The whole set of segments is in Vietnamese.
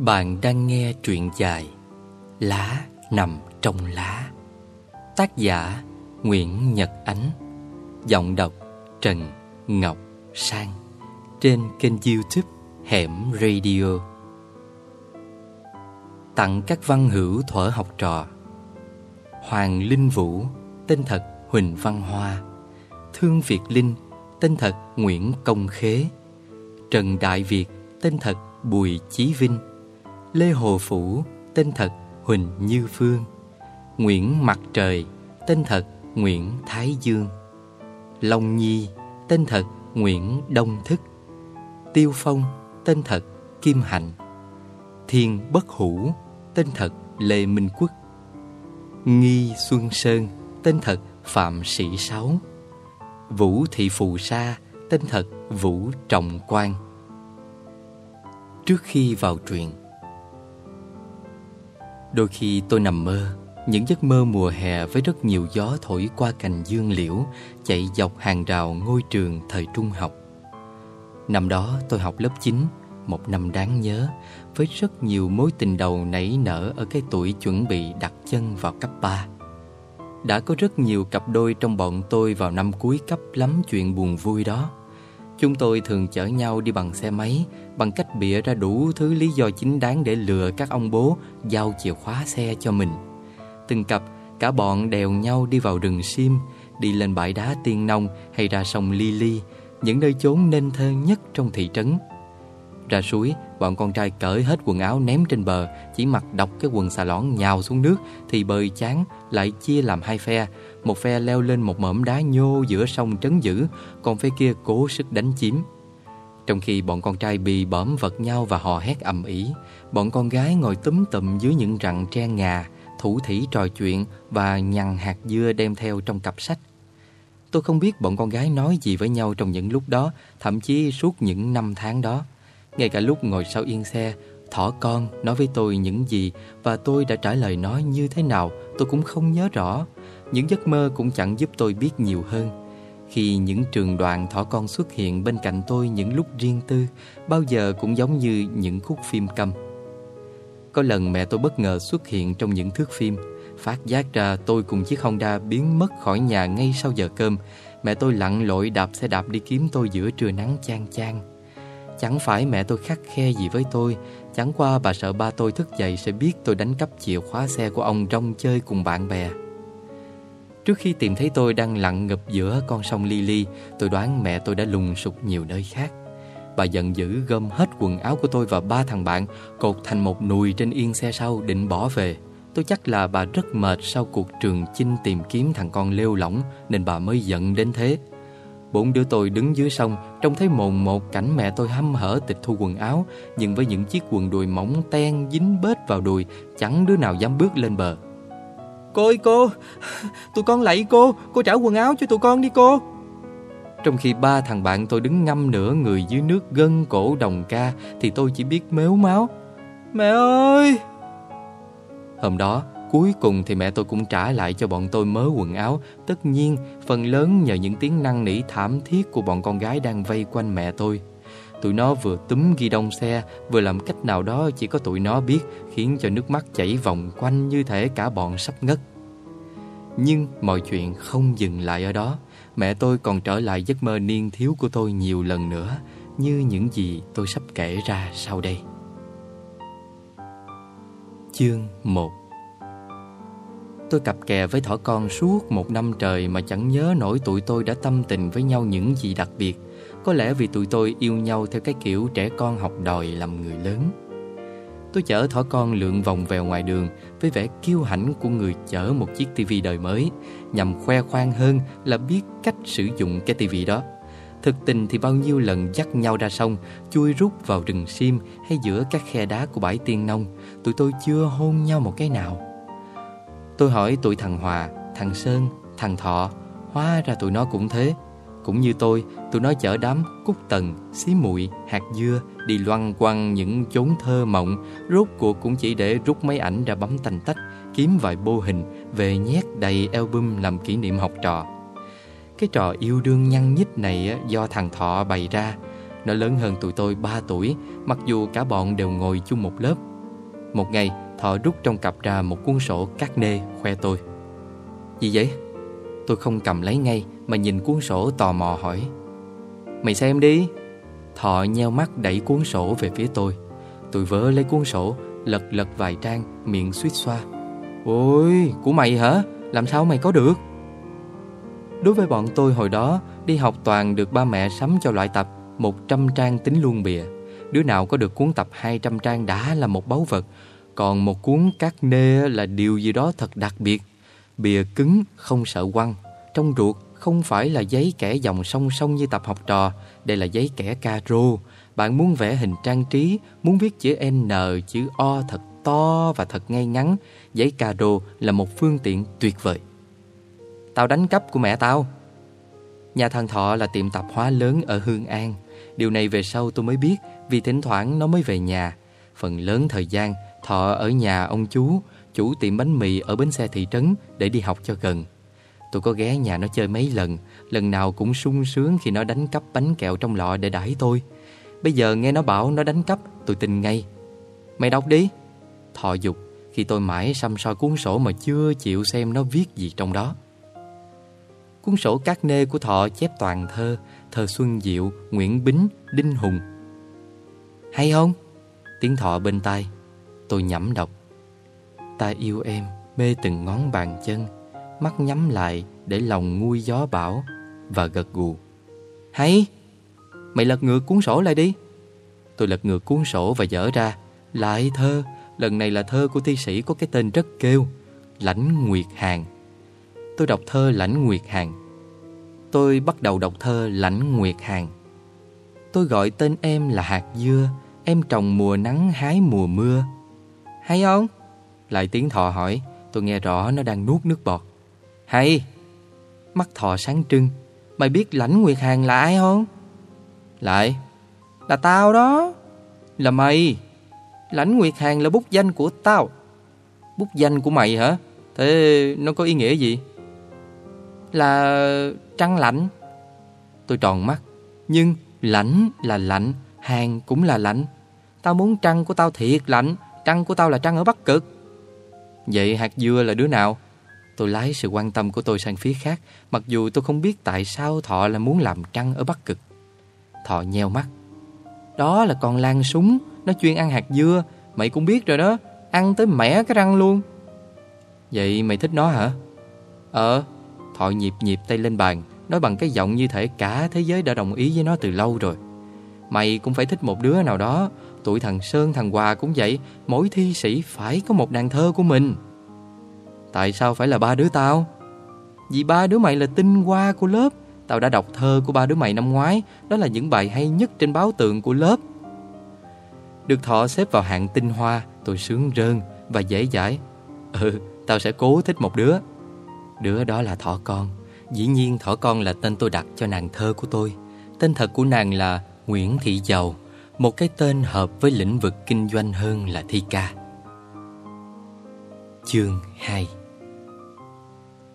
Bạn đang nghe truyện dài Lá nằm trong lá. Tác giả Nguyễn Nhật Ánh. Giọng đọc Trần Ngọc Sang. Trên kênh youtube Hẻm Radio. Tặng các văn hữu thuở học trò. Hoàng Linh Vũ, Tên thật Huỳnh Văn Hoa. Thương Việt Linh, Tên thật Nguyễn Công Khế. Trần Đại Việt, Tên thật Bùi Chí Vinh. Lê Hồ Phủ, Tên thật Huỳnh Như Phương. Nguyễn Mặt Trời, Tên thật Nguyễn Thái Dương. Long Nhi, Tên thật Nguyễn Đông Thức. Tiêu Phong, Tên thật Kim Hạnh. Thiên Bất Hủ, Tên thật Lê Minh Quốc. Nghi Xuân Sơn, Tên thật Phạm Sĩ Sáu. Vũ Thị Phù Sa, Tên thật Vũ Trọng Quang. Trước khi vào truyện Đôi khi tôi nằm mơ, Những giấc mơ mùa hè với rất nhiều gió thổi qua cành dương liễu, Chạy dọc hàng rào ngôi trường thời trung học. Năm đó tôi học lớp 9 Một năm đáng nhớ, Với rất nhiều mối tình đầu nảy nở Ở cái tuổi chuẩn bị đặt chân vào cấp 3 Đã có rất nhiều cặp đôi trong bọn tôi vào năm cuối cấp lắm chuyện buồn vui đó. Chúng tôi thường chở nhau đi bằng xe máy bằng cách bịa ra đủ thứ lý do chính đáng để lừa các ông bố giao chìa khóa xe cho mình. Từng cặp, cả bọn đèo nhau đi vào rừng sim, đi lên bãi đá Tiên Nông hay ra sông Ly Ly những nơi chốn nên thơ nhất trong thị trấn. Ra suối, bọn con trai cởi hết quần áo ném trên bờ, chỉ mặc đọc cái quần xà lõn nhào xuống nước thì bơi chán lại chia làm hai phe, một phe leo lên một mỏm đá nhô giữa sông trấn giữ, còn phe kia cố sức đánh chiếm. Trong khi bọn con trai bì bõm vật nhau và hò hét ầm ĩ, bọn con gái ngồi túm tụm dưới những rặng tre ngà, thủ thỉ trò chuyện và nhằn hạt dưa đem theo trong cặp sách. Tôi không biết bọn con gái nói gì với nhau trong những lúc đó, thậm chí suốt những năm tháng đó. Ngay cả lúc ngồi sau yên xe, thỏ con nói với tôi những gì và tôi đã trả lời nói như thế nào tôi cũng không nhớ rõ. Những giấc mơ cũng chẳng giúp tôi biết nhiều hơn. Khi những trường đoạn thỏ con xuất hiện bên cạnh tôi những lúc riêng tư, bao giờ cũng giống như những khúc phim câm. Có lần mẹ tôi bất ngờ xuất hiện trong những thước phim, phát giác ra tôi cùng chiếc Honda biến mất khỏi nhà ngay sau giờ cơm. Mẹ tôi lặn lội đạp xe đạp đi kiếm tôi giữa trưa nắng chang chang. Chẳng phải mẹ tôi khắc khe gì với tôi, chẳng qua bà sợ ba tôi thức dậy sẽ biết tôi đánh cắp chìa khóa xe của ông rong chơi cùng bạn bè. Trước khi tìm thấy tôi đang lặn ngập giữa con sông Lily, tôi đoán mẹ tôi đã lùng sục nhiều nơi khác. Bà giận dữ gom hết quần áo của tôi và ba thằng bạn cột thành một nùi trên yên xe sau định bỏ về. Tôi chắc là bà rất mệt sau cuộc trường chinh tìm kiếm thằng con lêu lỏng nên bà mới giận đến thế. Bốn đứa tôi đứng dưới sông Trông thấy mồn một cảnh mẹ tôi hăm hở tịch thu quần áo Nhưng với những chiếc quần đùi mỏng ten dính bết vào đùi Chẳng đứa nào dám bước lên bờ Cô ơi cô. Tụi con lạy cô. Cô trả quần áo cho tụi con đi cô. Trong khi ba thằng bạn tôi đứng ngâm nửa người dưới nước gân cổ đồng ca Thì tôi chỉ biết mếu máu. Mẹ ơi! Hôm đó Cuối cùng thì mẹ tôi cũng trả lại cho bọn tôi mớ quần áo. Tất nhiên phần lớn nhờ những tiếng năn nỉ thảm thiết của bọn con gái đang vây quanh mẹ tôi Tụi nó vừa túm ghi đông xe, Vừa làm cách nào đó chỉ có tụi nó biết, Khiến cho nước mắt chảy vòng quanh như thể cả bọn sắp ngất. Nhưng mọi chuyện không dừng lại ở đó. Mẹ tôi còn trở lại giấc mơ niên thiếu của tôi nhiều lần nữa, Như những gì tôi sắp kể ra sau đây. Chương 1 Tôi cặp kè với thỏ con suốt một năm trời mà chẳng nhớ nổi tụi tôi đã tâm tình với nhau những gì đặc biệt. Có lẽ vì tụi tôi yêu nhau theo cái kiểu trẻ con học đòi làm người lớn. Tôi chở thỏ con lượn vòng vèo ngoài đường với vẻ kiêu hãnh của người chở một chiếc tivi đời mới, nhằm khoe khoang hơn là biết cách sử dụng cái tivi đó. Thực tình thì bao nhiêu lần dắt nhau ra sông, chui rút vào rừng sim hay giữa các khe đá của bãi tiên nông, tụi tôi chưa hôn nhau một cái nào. Tôi hỏi tụi thằng Hòa, thằng Sơn, thằng Thọ Hóa ra tụi nó cũng thế cũng như tôi, tụi nó chở đám cúc tần, xí muội, hạt dưa Đi loăng quăng những chốn thơ mộng. Rốt cuộc cũng chỉ để rút mấy ảnh ra bấm tành tách Kiếm vài bô hình về nhét đầy album làm kỷ niệm học trò. Cái trò yêu đương nhăn nhít này do thằng Thọ bày ra. Nó lớn hơn tụi tôi 3 tuổi Mặc dù cả bọn đều ngồi chung một lớp. Một ngày Thọ rút trong cặp ra một cuốn sổ cát nê khoe tôi. Gì vậy? Tôi không cầm lấy ngay mà nhìn cuốn sổ tò mò hỏi Mày xem đi. Thọ nheo mắt đẩy cuốn sổ về phía tôi. Tôi vớ lấy cuốn sổ Lật lật vài trang Miệng suýt xoa. Ôi, của mày hả? Làm sao mày có được? Đối với bọn tôi hồi đó Đi học toàn được ba mẹ sắm cho loại tập 100 trang tính luôn bìa. Đứa nào có được cuốn tập 200 trang đã là một báu vật. Còn một cuốn cát nê là điều gì đó thật đặc biệt. Bìa cứng, không sợ quăng Trong ruột không phải là giấy kẻ dòng song song như tập học trò Đây là giấy kẻ caro. Bạn muốn vẽ hình trang trí Muốn viết chữ N, chữ O thật to và thật ngay ngắn Giấy caro là một phương tiện tuyệt vời. Tao đánh cắp của mẹ tao. Nhà thằng Thọ là tiệm tạp hóa lớn ở Hương An. Điều này về sau tôi mới biết Vì thỉnh thoảng nó mới về nhà. Phần lớn thời gian Thọ ở nhà ông chú Chủ tiệm bánh mì ở bến xe thị trấn Để đi học cho gần. Tôi có ghé nhà nó chơi mấy lần Lần nào cũng sung sướng khi nó đánh cắp bánh kẹo trong lọ để đãi tôi. Bây giờ nghe nó bảo nó đánh cắp Tôi tin ngay. Mày đọc đi. Thọ dục khi tôi mãi xăm soi cuốn sổ mà chưa chịu xem nó viết gì trong đó. Cuốn sổ cát nê của Thọ chép toàn thơ Thơ Xuân Diệu, Nguyễn Bính, Đinh Hùng. Hay không? Tiếng Thọ bên tai. Tôi nhẩm đọc. Ta yêu em, mê từng ngón bàn chân. Mắt nhắm lại để lòng nguôi gió bão Và gật gù Hay! Mày lật ngược cuốn sổ lại đi Tôi lật ngược cuốn sổ và dở ra, Lại thơ, Lần này là thơ của thi sĩ có cái tên rất kêu, Lãnh Nguyệt hàn. Tôi đọc thơ Lãnh Nguyệt hàn. Tôi bắt đầu đọc thơ Lãnh Nguyệt hàn. Tôi gọi tên em là hạt dưa, Em trồng mùa nắng hái mùa mưa Hay không? Lại tiếng thọ hỏi, Tôi nghe rõ nó đang nuốt nước bọt hay, Mắt thọ sáng trưng. Mày biết Lãnh Nguyệt Hàng là ai không? Lại, Là tao đó. Là mày. Lãnh Nguyệt Hàng là bút danh của tao. Bút danh của mày hả? Thế nó có ý nghĩa gì? Là trăng lạnh Tôi tròn mắt. Nhưng lạnh là lạnh Hàng cũng là lạnh Tao muốn trăng của tao thiệt lạnh Trăng của tao là trăng ở Bắc Cực. Vậy hạt dưa là đứa nào? Tôi lái sự quan tâm của tôi sang phía khác, Mặc dù tôi không biết tại sao Thọ là muốn làm trăng ở Bắc Cực. Thọ nheo mắt. Đó là con lan súng, Nó chuyên ăn hạt dưa. Mày cũng biết rồi đó, Ăn tới mẻ cái răng luôn. Vậy mày thích nó hả? Ờ Thọ nhịp nhịp tay lên bàn, Nói bằng cái giọng như thể cả thế giới đã đồng ý với nó từ lâu rồi. Mày cũng phải thích một đứa nào đó Tụi thằng Sơn thằng Hòa cũng vậy, Mỗi thi sĩ phải có một đàn thơ của mình. Tại sao phải là ba đứa tao? Vì ba đứa mày là tinh hoa của lớp. Tao đã đọc thơ của ba đứa mày năm ngoái. Đó là những bài hay nhất trên báo tượng của lớp. Được thọ xếp vào hạng tinh hoa Tôi sướng rơn và dễ dãi. Ừ, tao sẽ cố thích một đứa. Đứa đó là thỏ con. Dĩ nhiên thỏ con là tên tôi đặt cho nàng thơ của tôi. Tên thật của nàng là Nguyễn Thị Giàu Một cái tên hợp với lĩnh vực kinh doanh hơn là thi ca. Chương 2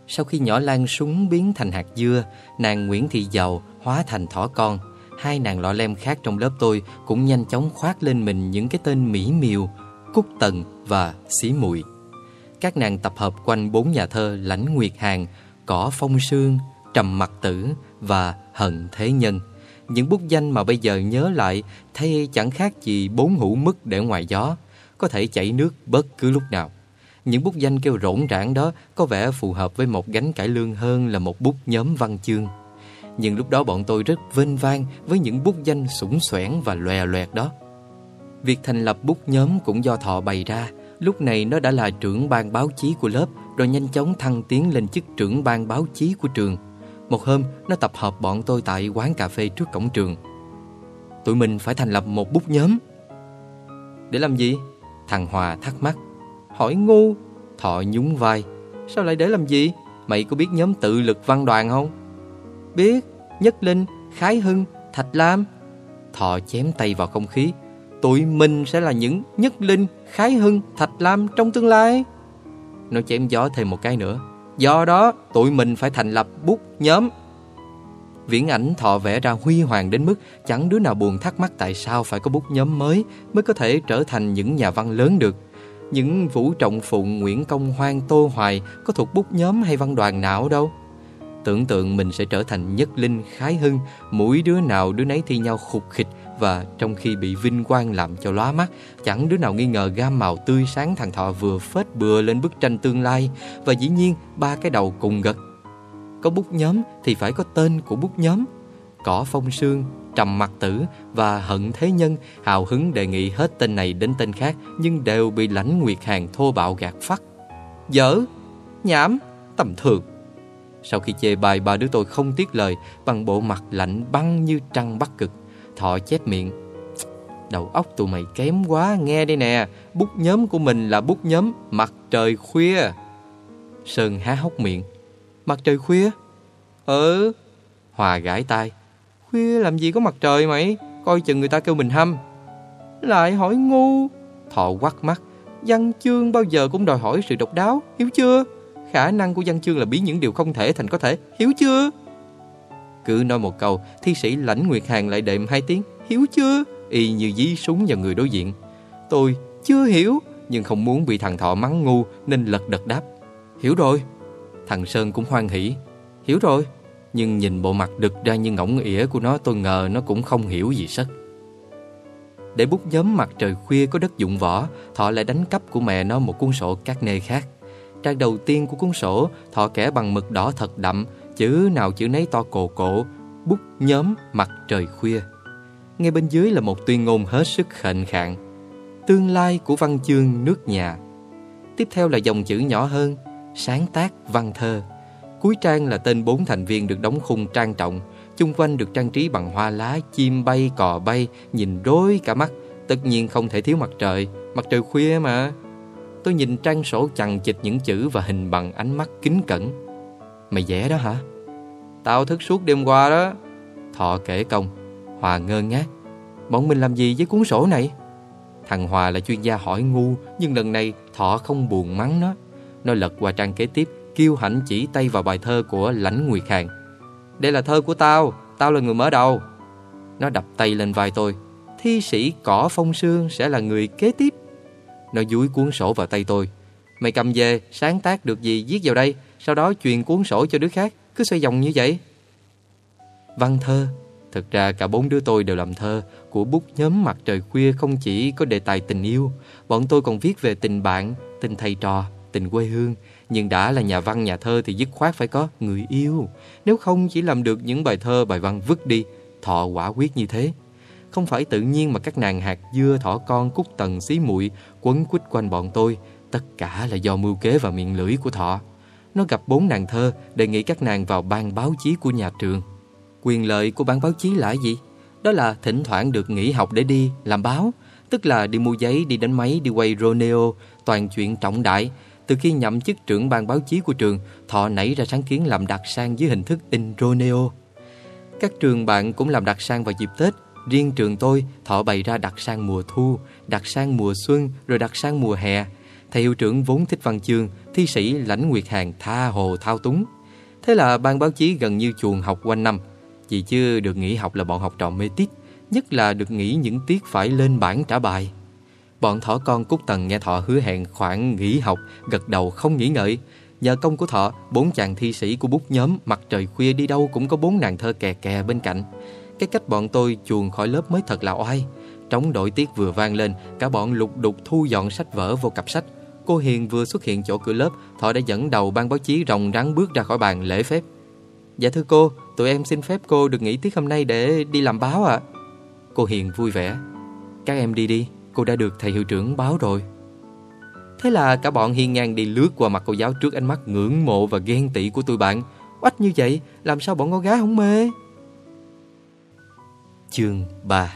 sau khi nhỏ lan súng biến thành hạt dưa Nàng Nguyễn Thị Dầu hóa thành thỏ con Hai nàng lọ lem khác trong lớp tôi Cũng nhanh chóng khoác lên mình những cái tên mỹ miều Cúc Tần và Xí Mùi các nàng tập hợp quanh bốn nhà thơ Lãnh Nguyệt Hàng, Cỏ Phong Sương, Trầm Mặc Tử và Hận Thế Nhân. Những bút danh mà bây giờ nhớ lại thay chẳng khác gì bốn hũ mứt để ngoài gió, có thể chảy nước bất cứ lúc nào. Những bút danh kêu rỗn rãng đó có vẻ phù hợp với một gánh cải lương hơn là một bút nhóm văn chương. Nhưng lúc đó bọn tôi rất vênh vang với những bút danh sủng xoẻn và lòe loẹt đó. Việc thành lập bút nhóm cũng do thọ bày ra, Lúc này nó đã là trưởng ban báo chí của lớp Rồi nhanh chóng thăng tiến lên chức trưởng ban báo chí của trường Một hôm nó tập hợp bọn tôi tại quán cà phê trước cổng trường Tụi mình phải thành lập một bút nhóm Để làm gì? Thằng Hòa thắc mắc Hỏi ngu Thọ nhún vai Sao lại để làm gì? Mày có biết nhóm tự lực văn đoàn không? Biết Nhất Linh, Khái Hưng, Thạch Lam Thọ chém tay vào không khí Tụi mình sẽ là những nhất linh, khái hưng, thạch lam trong tương lai. Nó chém gió thêm một cái nữa. Do đó, tụi mình phải thành lập bút nhóm. Viễn ảnh thọ vẽ ra huy hoàng đến mức chẳng đứa nào buồn thắc mắc tại sao phải có bút nhóm mới mới có thể trở thành những nhà văn lớn được. Những Vũ Trọng Phụng, Nguyễn Công Hoan, Tô Hoài có thuộc bút nhóm hay văn đoàn nào đâu. Tưởng tượng mình sẽ trở thành nhất linh, khái hưng, mỗi đứa nào đứa nấy thi nhau khục khịch và trong khi bị vinh quang làm cho lóa mắt, chẳng đứa nào nghi ngờ gam màu tươi sáng thằng Thọ vừa phết bừa lên bức tranh tương lai và dĩ nhiên ba cái đầu cùng gật. Có bút nhóm thì phải có tên của bút nhóm. Cỏ phong sương, trầm mặt tử và hận thế nhân hào hứng đề nghị hết tên này đến tên khác nhưng đều bị lãnh nguyệt hàng thô bạo gạt phắt. Dở, nhảm, tầm thường. Sau khi chê bài ba đứa tôi không tiếc lời bằng bộ mặt lạnh băng như trăng bắc cực, Thọ chép miệng. Đầu óc tụi mày kém quá, nghe đây nè, bút nhóm của mình là bút nhóm mặt trời khuya. Sơn há hốc miệng. Mặt trời khuya? Ừ. Hòa gãi tai. Khuya làm gì có mặt trời mày, coi chừng người ta kêu mình hâm. Lại hỏi ngu. Thọ quắt mắt. Văn chương bao giờ cũng đòi hỏi sự độc đáo, hiểu chưa? Khả năng của văn chương là biến những điều không thể thành có thể, hiểu chưa? Cứ nói một câu, thi sĩ lãnh Nguyệt Hàng lại đệm hai tiếng, hiểu chưa? Y như dí súng vào người đối diện. Tôi chưa hiểu, nhưng không muốn bị thằng Thọ mắng ngu nên lật đật đáp. Hiểu rồi. Thằng Sơn cũng hoan hỉ. Hiểu rồi. Nhưng nhìn bộ mặt đực ra như ngỗng ỉa của nó tôi ngờ nó cũng không hiểu gì sất. Để bút nhóm mặt trời khuya có đất dụng võ, Thọ lại đánh cắp của mẹ nó một cuốn sổ các nê khác. Trang đầu tiên của cuốn sổ, Thọ kẻ bằng mực đỏ thật đậm, chữ nào chữ nấy to cổ cổ, bút nhóm mặt trời khuya. Ngay bên dưới là một tuyên ngôn hết sức khệnh khạng. Tương lai của văn chương nước nhà. Tiếp theo là dòng chữ nhỏ hơn, sáng tác văn thơ. Cuối trang là tên bốn thành viên được đóng khung trang trọng, chung quanh được trang trí bằng hoa lá, chim bay, cò bay, nhìn rối cả mắt. Tất nhiên không thể thiếu mặt trời, mặt trời khuya mà. Tôi nhìn trang sổ chằng chịch những chữ và hình bằng ánh mắt kính cẩn. Mày vẽ đó hả? Tao thức suốt đêm qua đó. Thọ kể công. Hòa ngơ ngác. Bọn mình làm gì với cuốn sổ này? Thằng Hòa là chuyên gia hỏi ngu, nhưng lần này Thọ không buồn mắng nó. Nó lật qua trang kế tiếp, kêu hãnh chỉ tay vào bài thơ của Lãnh Nguyệt hàn. Đây là thơ của tao, tao là người mở đầu. Nó đập tay lên vai tôi. Thi sĩ Cỏ Phong Sương sẽ là người kế tiếp. Nó dúi cuốn sổ vào tay tôi. Mày cầm về, sáng tác được gì viết vào đây, sau đó truyền cuốn sổ cho đứa khác, cứ xoay vòng như vậy. Văn thơ Thực ra cả bốn đứa tôi đều làm thơ Của bút nhóm mặt trời khuya không chỉ có đề tài tình yêu Bọn tôi còn viết về tình bạn, tình thầy trò, tình quê hương nhưng đã là nhà văn nhà thơ thì dứt khoát phải có người yêu. Nếu không chỉ làm được những bài thơ bài văn vứt đi Thọ quả quyết như thế. Không phải tự nhiên mà các nàng hạt dưa thỏ con cúc tần xí muội Quấn quýt quanh bọn tôi. Tất cả là do mưu kế và miệng lưỡi của Thọ. Nó gặp bốn nàng thơ Đề nghị các nàng vào ban báo chí của nhà trường. Quyền lợi của ban báo chí là gì? Đó là thỉnh thoảng được nghỉ học để đi làm báo, tức là đi mua giấy, đi đánh máy, đi quay Romeo toàn chuyện trọng đại. Từ khi nhậm chức trưởng ban báo chí của trường, Thọ nảy ra sáng kiến làm đặc sang dưới hình thức in Roneo. Các trường bạn cũng làm đặc sang vào dịp Tết. Riêng trường tôi, Thọ bày ra đặc sang mùa thu, đặc sang mùa xuân, rồi đặc sang mùa hè. Thầy hiệu trưởng vốn thích văn chương, thi sĩ lãnh nguyệt hàng tha hồ thao túng. Thế là ban báo chí gần như chuồng học quanh năm, vì chứ được nghỉ học là bọn học trò mê tít Nhất là được nghỉ những tiết phải lên bảng trả bài Bọn thỏ con Cúc Tần nghe Thọ hứa hẹn khoảng nghỉ học Gật đầu không nghĩ ngợi. Nhờ công của Thọ Bốn chàng thi sĩ của bút nhóm Mặt trời khuya đi đâu cũng có bốn nàng thơ kè kè bên cạnh. Cái cách bọn tôi chuồn khỏi lớp mới thật là oai. Trống đội tiết vừa vang lên Cả bọn lục đục thu dọn sách vở vô cặp sách. Cô Hiền vừa xuất hiện chỗ cửa lớp Thọ đã dẫn đầu ban báo chí rồng rắn bước ra khỏi bàn lễ phép. Dạ thưa cô, tụi em xin phép cô được nghỉ tiết hôm nay để đi làm báo ạ. Cô Hiền vui vẻ. Các em đi đi, cô đã được thầy hiệu trưởng báo rồi. Thế là cả bọn hiên ngang đi lướt qua mặt cô giáo trước ánh mắt ngưỡng mộ và ghen tị của tụi bạn. Oách như vậy, làm sao bọn con gái không mê? Chương 3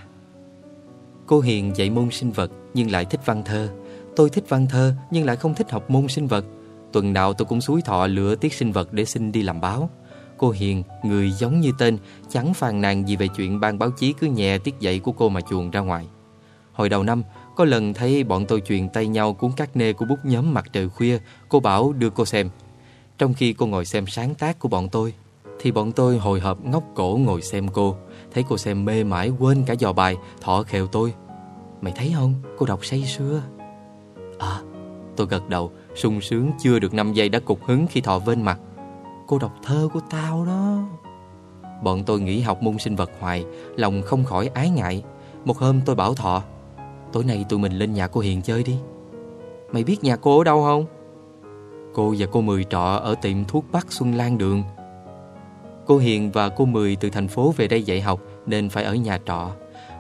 Cô Hiền dạy môn sinh vật nhưng lại thích văn thơ. Tôi thích văn thơ nhưng lại không thích học môn sinh vật. Tuần nào tôi cũng suối thọ lựa tiết sinh vật để xin đi làm báo. Cô Hiền, người giống như tên, chẳng phàn nàn gì về chuyện ban báo chí cứ nhẹ tiết dạy của cô mà chuồn ra ngoài. Hồi đầu năm, có lần thấy bọn tôi truyền tay nhau cuốn các nê của bút nhóm mặt trời khuya, cô bảo đưa cô xem. Trong khi cô ngồi xem sáng tác của bọn tôi, thì bọn tôi hồi hộp ngóc cổ ngồi xem cô. Thấy cô xem mê mải quên cả dò bài, thọ khều tôi. Mày thấy không, cô đọc say sưa. À, Tôi gật đầu sung sướng chưa được 5 giây đã cục hứng khi thọ vên mặt Cô đọc thơ của tao đó Bọn tôi nghỉ học môn sinh vật hoài Lòng không khỏi ái ngại Một hôm tôi bảo Thọ Tối nay tụi mình lên nhà cô Hiền chơi đi. Mày biết nhà cô ở đâu không? Cô và cô Mười trọ ở tiệm thuốc Bắc Xuân Lan Đường. Cô Hiền và cô Mười từ thành phố về đây dạy học Nên phải ở nhà trọ.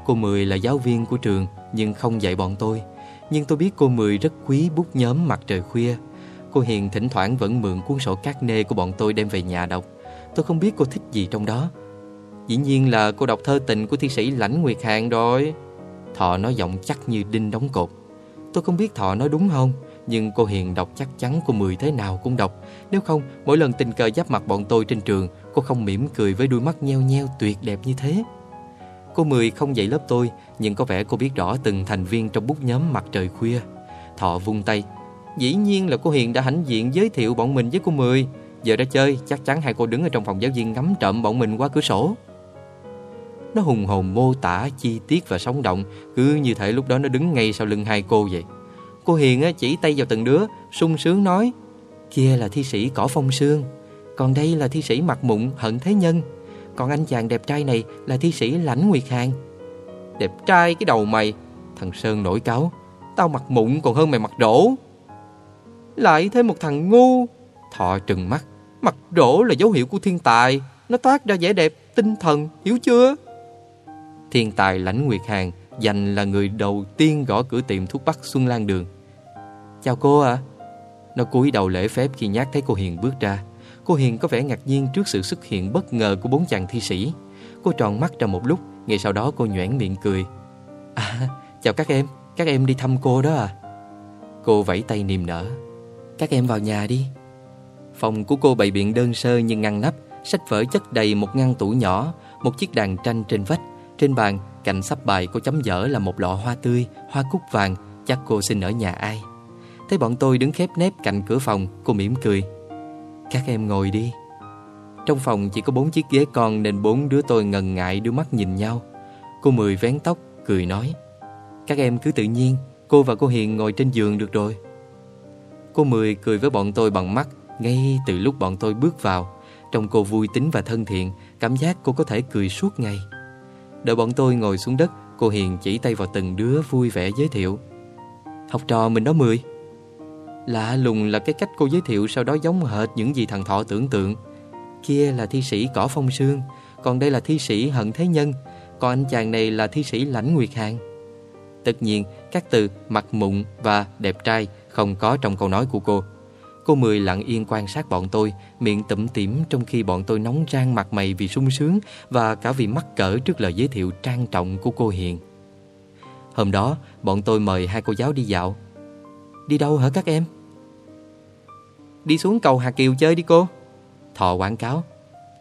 Cô Mười là giáo viên của trường Nhưng không dạy bọn tôi. Nhưng tôi biết cô Mười rất quý bút nhóm mặt trời khuya. Cô Hiền thỉnh thoảng vẫn mượn cuốn sổ cát nê của bọn tôi đem về nhà đọc. Tôi không biết cô thích gì trong đó. Dĩ nhiên là cô đọc thơ tình của thi sĩ Lãnh Nguyệt Hàng rồi. Thọ nói giọng chắc như đinh đóng cột. Tôi không biết Thọ nói đúng không, Nhưng cô Hiền đọc chắc chắn cô Mười thế nào cũng đọc. Nếu không, mỗi lần tình cờ giáp mặt bọn tôi trên trường, Cô không mỉm cười với đôi mắt nheo nheo tuyệt đẹp như thế. Cô Mười không dạy lớp tôi, Nhưng có vẻ cô biết rõ từng thành viên trong bút nhóm mặt trời khuya. Thọ vung tay, Dĩ nhiên là cô Hiền đã hãnh diện giới thiệu bọn mình với cô Mười. Giờ đã chơi, chắc chắn hai cô đứng ở trong phòng giáo viên ngắm trộm bọn mình qua cửa sổ. Nó hùng hồn mô tả chi tiết và sống động Cứ như thể lúc đó nó đứng ngay sau lưng hai cô vậy. Cô Hiền chỉ tay vào từng đứa sung sướng nói Kia là thi sĩ Cỏ Phong Sương Còn đây là thi sĩ Mặt Mụn Hận Thế Nhân Còn anh chàng đẹp trai này là thi sĩ Lãnh Nguyệt Hàng Đẹp trai cái đầu mày Thằng Sơn nổi cáo Tao mặt mụn còn hơn mày mặt đổ Lại thêm một thằng ngu. Thọ trừng mắt Mặt đổ là dấu hiệu của thiên tài Nó toát ra vẻ đẹp, tinh thần, hiểu chưa? Thiên tài lãnh Nguyệt Hàng Dành là người đầu tiên gõ cửa tiệm thuốc bắc Xuân Lan Đường. Chào cô ạ. Nó cúi đầu lễ phép khi nhát thấy cô Hiền bước ra. Cô Hiền có vẻ ngạc nhiên trước sự xuất hiện bất ngờ của bốn chàng thi sĩ. Cô tròn mắt ra một lúc Ngay sau đó cô nhoẻn miệng cười. À, chào các em Các em đi thăm cô đó à Cô vẫy tay niềm nở. Các em vào nhà đi. Phòng của cô bày biện đơn sơ nhưng ngăn nắp Sách vở chất đầy một ngăn tủ nhỏ Một chiếc đàn tranh trên vách. Trên bàn, cạnh sắp bài cô chấm dở là một lọ hoa tươi, Hoa cúc vàng. Chắc cô xin ở nhà ai? Thấy bọn tôi đứng khép nép cạnh cửa phòng, Cô mỉm cười. Các em ngồi đi. Trong phòng chỉ có bốn chiếc ghế con Nên bốn đứa tôi ngần ngại đưa mắt nhìn nhau. Cô Mười vén tóc, cười nói, Các em cứ tự nhiên, Cô và cô Hiền ngồi trên giường được rồi. Cô Mười cười với bọn tôi bằng mắt ngay từ lúc bọn tôi bước vào. Trong cô vui tính và thân thiện, Cảm giác cô có thể cười suốt ngày. Đợi bọn tôi ngồi xuống đất, Cô Hiền chỉ tay vào từng đứa vui vẻ giới thiệu. Học trò mình đó Mười. Lạ lùng là cái cách cô giới thiệu Sau đó giống hệt những gì thằng Thọ tưởng tượng. Kia là thi sĩ Cỏ Phong Sương, Còn đây là thi sĩ Hận Thế Nhân, Còn anh chàng này là thi sĩ Lãnh Nguyệt Hàng Tất nhiên, các từ mặt mụn và đẹp trai Không có trong câu nói của cô. Cô Mười lặng yên quan sát bọn tôi, miệng tẩm tỉm trong khi bọn tôi nóng rang mặt mày vì sung sướng và cả vì mắc cỡ trước lời giới thiệu trang trọng của cô Hiền. Hôm đó, bọn tôi mời hai cô giáo đi dạo. Đi đâu hả các em? Đi xuống cầu Hà Kiều chơi đi cô. Thọ quảng cáo.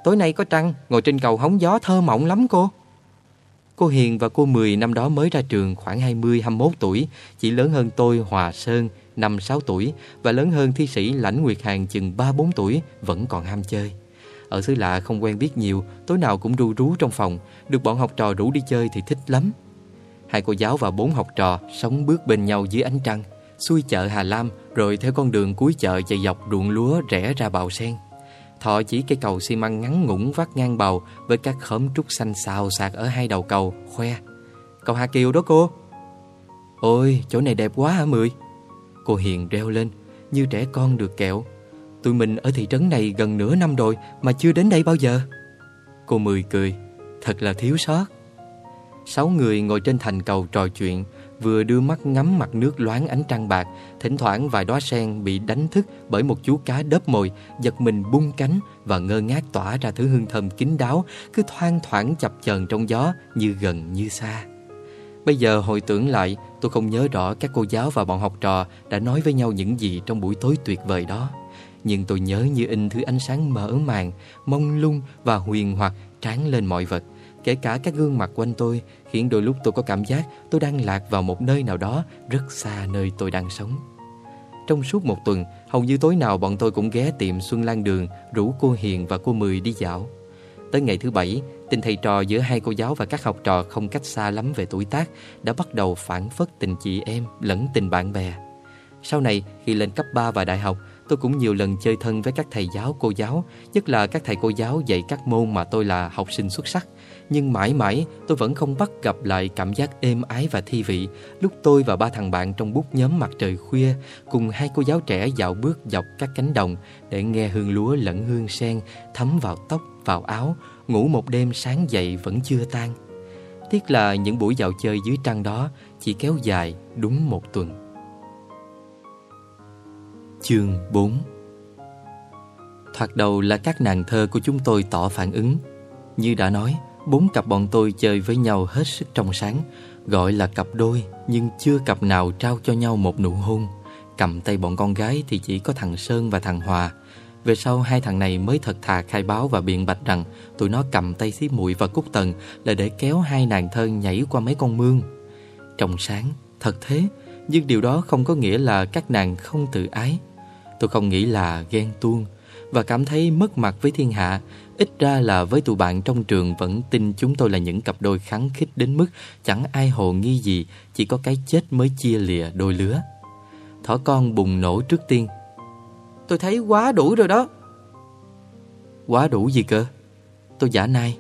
Tối nay có trăng, ngồi trên cầu hóng gió thơ mộng lắm cô. Cô Hiền và cô Mười năm đó mới ra trường khoảng 20-21 tuổi, chỉ lớn hơn tôi Hòa Sơn 5-6 tuổi và lớn hơn thi sĩ Lãnh Nguyệt Hàng chừng 3-4 tuổi vẫn còn ham chơi. Ở xứ lạ không quen biết nhiều, tối nào cũng ru rú trong phòng, được bọn học trò rủ đi chơi thì thích lắm. Hai cô giáo và bốn học trò sống bước bên nhau dưới ánh trăng, xuôi chợ Hà Lam rồi theo con đường cuối chợ chạy dọc ruộng lúa rẽ ra bào sen. Thọ chỉ cây cầu xi măng ngắn ngủn vắt ngang bầu với các khóm trúc xanh xào xạc ở hai đầu cầu, khoe. Cầu Hà Kiều đó cô. Ôi, chỗ này đẹp quá hả Mười? Cô Hiền reo lên như trẻ con được kẹo. Tụi mình ở thị trấn này gần nửa năm rồi mà chưa đến đây bao giờ. Cô Mười cười, thật là thiếu sót. Sáu người ngồi trên thành cầu trò chuyện, vừa đưa mắt ngắm mặt nước loáng ánh trăng bạc, thỉnh thoảng vài đóa sen bị đánh thức bởi một chú cá đớp mồi, giật mình bung cánh và ngơ ngác tỏa ra thứ hương thơm kín đáo, cứ thoang thoảng chập chờn trong gió như gần như xa. Bây giờ hồi tưởng lại, tôi không nhớ rõ các cô giáo và bọn học trò đã nói với nhau những gì trong buổi tối tuyệt vời đó. Nhưng tôi nhớ như in thứ ánh sáng mở màng, mông lung và huyền hoặc tráng lên mọi vật. Kể cả các gương mặt quanh tôi khiến đôi lúc tôi có cảm giác tôi đang lạc vào một nơi nào đó rất xa nơi tôi đang sống. Trong suốt một tuần, hầu như tối nào bọn tôi cũng ghé tiệm Xuân Lan Đường rủ cô Hiền và cô Mười đi dạo. Tới ngày thứ bảy, tình thầy trò giữa hai cô giáo và các học trò không cách xa lắm về tuổi tác đã bắt đầu phản phất tình chị em lẫn tình bạn bè. Sau này, khi lên cấp 3 và đại học, tôi cũng nhiều lần chơi thân với các thầy giáo, cô giáo, nhất là các thầy cô giáo dạy các môn mà tôi là học sinh xuất sắc. Nhưng mãi mãi tôi vẫn không bắt gặp lại cảm giác êm ái và thi vị lúc tôi và ba thằng bạn trong bút nhóm mặt trời khuya cùng hai cô giáo trẻ dạo bước dọc các cánh đồng để nghe hương lúa lẫn hương sen thấm vào tóc, vào áo, ngủ một đêm sáng dậy vẫn chưa tan. Tiếc là những buổi dạo chơi dưới trăng đó chỉ kéo dài đúng một tuần. Chương 4 Thoạt đầu là các nàng thơ của chúng tôi tỏ phản ứng. Như đã nói, bốn cặp bọn tôi chơi với nhau hết sức trong sáng, gọi là cặp đôi nhưng chưa cặp nào trao cho nhau một nụ hôn. Cầm tay bọn con gái thì chỉ có thằng Sơn và thằng Hòa. Về sau hai thằng này mới thật thà khai báo và biện bạch rằng tụi nó cầm tay xí muội và cúc tần là để kéo hai nàng thân nhảy qua mấy con mương. Trong sáng, thật thế, nhưng điều đó không có nghĩa là các nàng không tự ái. Tôi không nghĩ là ghen tuông và cảm thấy mất mặt với thiên hạ. Ít ra là với tụi bạn trong trường vẫn tin chúng tôi là những cặp đôi kháng khích đến mức chẳng ai hồ nghi gì, chỉ có cái chết mới chia lìa đôi lứa. Thỏ con bùng nổ trước tiên. Tôi thấy quá đủ rồi đó. Quá đủ gì cơ? Tôi giả nai.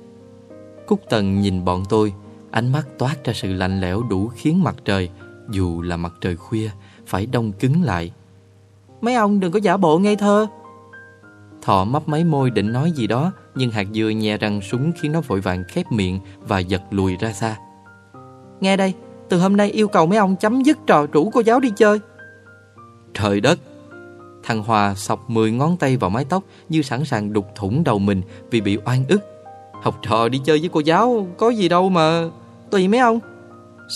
Cúc Tần nhìn bọn tôi, ánh mắt toát ra sự lạnh lẽo đủ khiến mặt trời, dù là mặt trời khuya, phải đông cứng lại. Mấy ông đừng có giả bộ ngây thơ. Thọ mấp máy môi định nói gì đó, nhưng hạt dưa nhè răng súng khiến nó vội vàng khép miệng và giật lùi ra xa. Nghe đây, từ hôm nay yêu cầu mấy ông chấm dứt trò rủ cô giáo đi chơi. Trời đất! Thằng Hòa sọc 10 ngón tay vào mái tóc như sẵn sàng đục thủng đầu mình vì bị oan ức. Học trò đi chơi với cô giáo có gì đâu mà... Tùy mấy ông.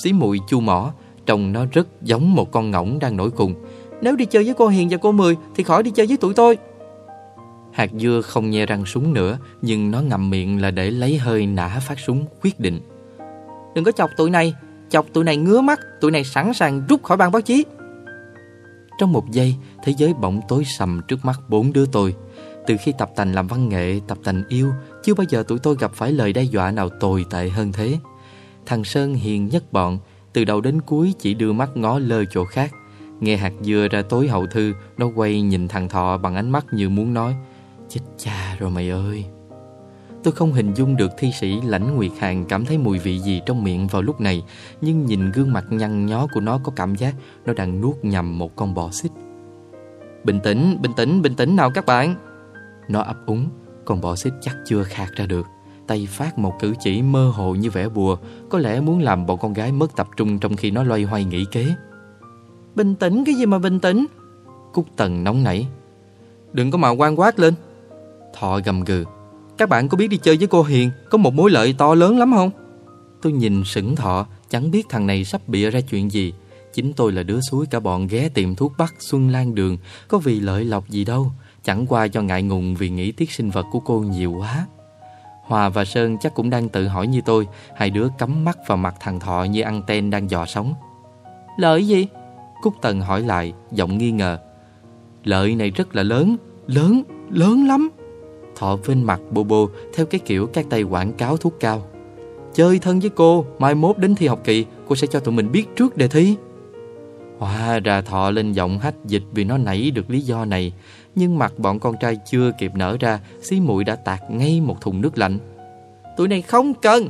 Xí mùi chu mỏ, trông nó rất giống một con ngỗng đang nổi cùng. Nếu đi chơi với cô Hiền và cô Mười thì khỏi đi chơi với tụi tôi. Hạt dưa không nhe răng súng nữa Nhưng nó ngậm miệng là để lấy hơi nã phát súng quyết định Đừng có chọc tụi này Chọc tụi này ngứa mắt Tụi này sẵn sàng rút khỏi ban báo chí trong một giây, Thế giới bỗng tối sầm trước mắt bốn đứa tôi. Từ khi tập tành làm văn nghệ, Tập tành yêu, Chưa bao giờ tụi tôi gặp phải lời đe dọa nào tồi tệ hơn thế. Thằng Sơn hiền nhất bọn, Từ đầu đến cuối chỉ đưa mắt ngó lơ chỗ khác. Nghe hạt dừa ra tối hậu thư, Nó quay nhìn thằng Thọ bằng ánh mắt như muốn nói, Chết cha rồi mày ơi. Tôi không hình dung được thi sĩ lãnh nguyệt hàn cảm thấy mùi vị gì trong miệng vào lúc này Nhưng nhìn gương mặt nhăn nhó của nó có cảm giác nó đang nuốt nhầm một con bò xích. Bình tĩnh, bình tĩnh, bình tĩnh nào các bạn. Nó ấp úng, con bò xích chắc chưa khạc ra được. Tay phát một cử chỉ mơ hồ như vẻ bùa Có lẽ muốn làm bọn con gái mất tập trung trong khi nó loay hoay nghĩ kế. Bình tĩnh cái gì mà bình tĩnh? Cúc Tần nóng nảy. Đừng có mà quan quát lên. Thọ gầm gừ. Các bạn có biết đi chơi với cô Hiền Có một mối lợi to lớn lắm không? Tôi nhìn sững thọ Chẳng biết thằng này sắp bịa ra chuyện gì. Chính tôi là đứa suối cả bọn ghé tìm thuốc bắc Xuân Lan Đường Có vì lợi lộc gì đâu. Chẳng qua do ngại ngùng vì nghĩ tiết sinh vật của cô nhiều quá. Hòa và Sơn chắc cũng đang tự hỏi như tôi Hai đứa cắm mắt vào mặt thằng Thọ như ăn ten đang dò sống Lợi gì? Cúc Tần hỏi lại, giọng nghi ngờ. Lợi này rất là lớn Lớn, lớn lắm. Thọ vinh mặt bô bô Theo cái kiểu các tay quảng cáo thuốc cao. Chơi thân với cô, Mai mốt đến thi học kỳ, Cô sẽ cho tụi mình biết trước đề thi. Hóa ra Thọ lên giọng hách dịch Vì nó nảy được lý do này, Nhưng mặt bọn con trai chưa kịp nở ra, Xí muội đã tạt ngay một thùng nước lạnh. Tụi này không cần.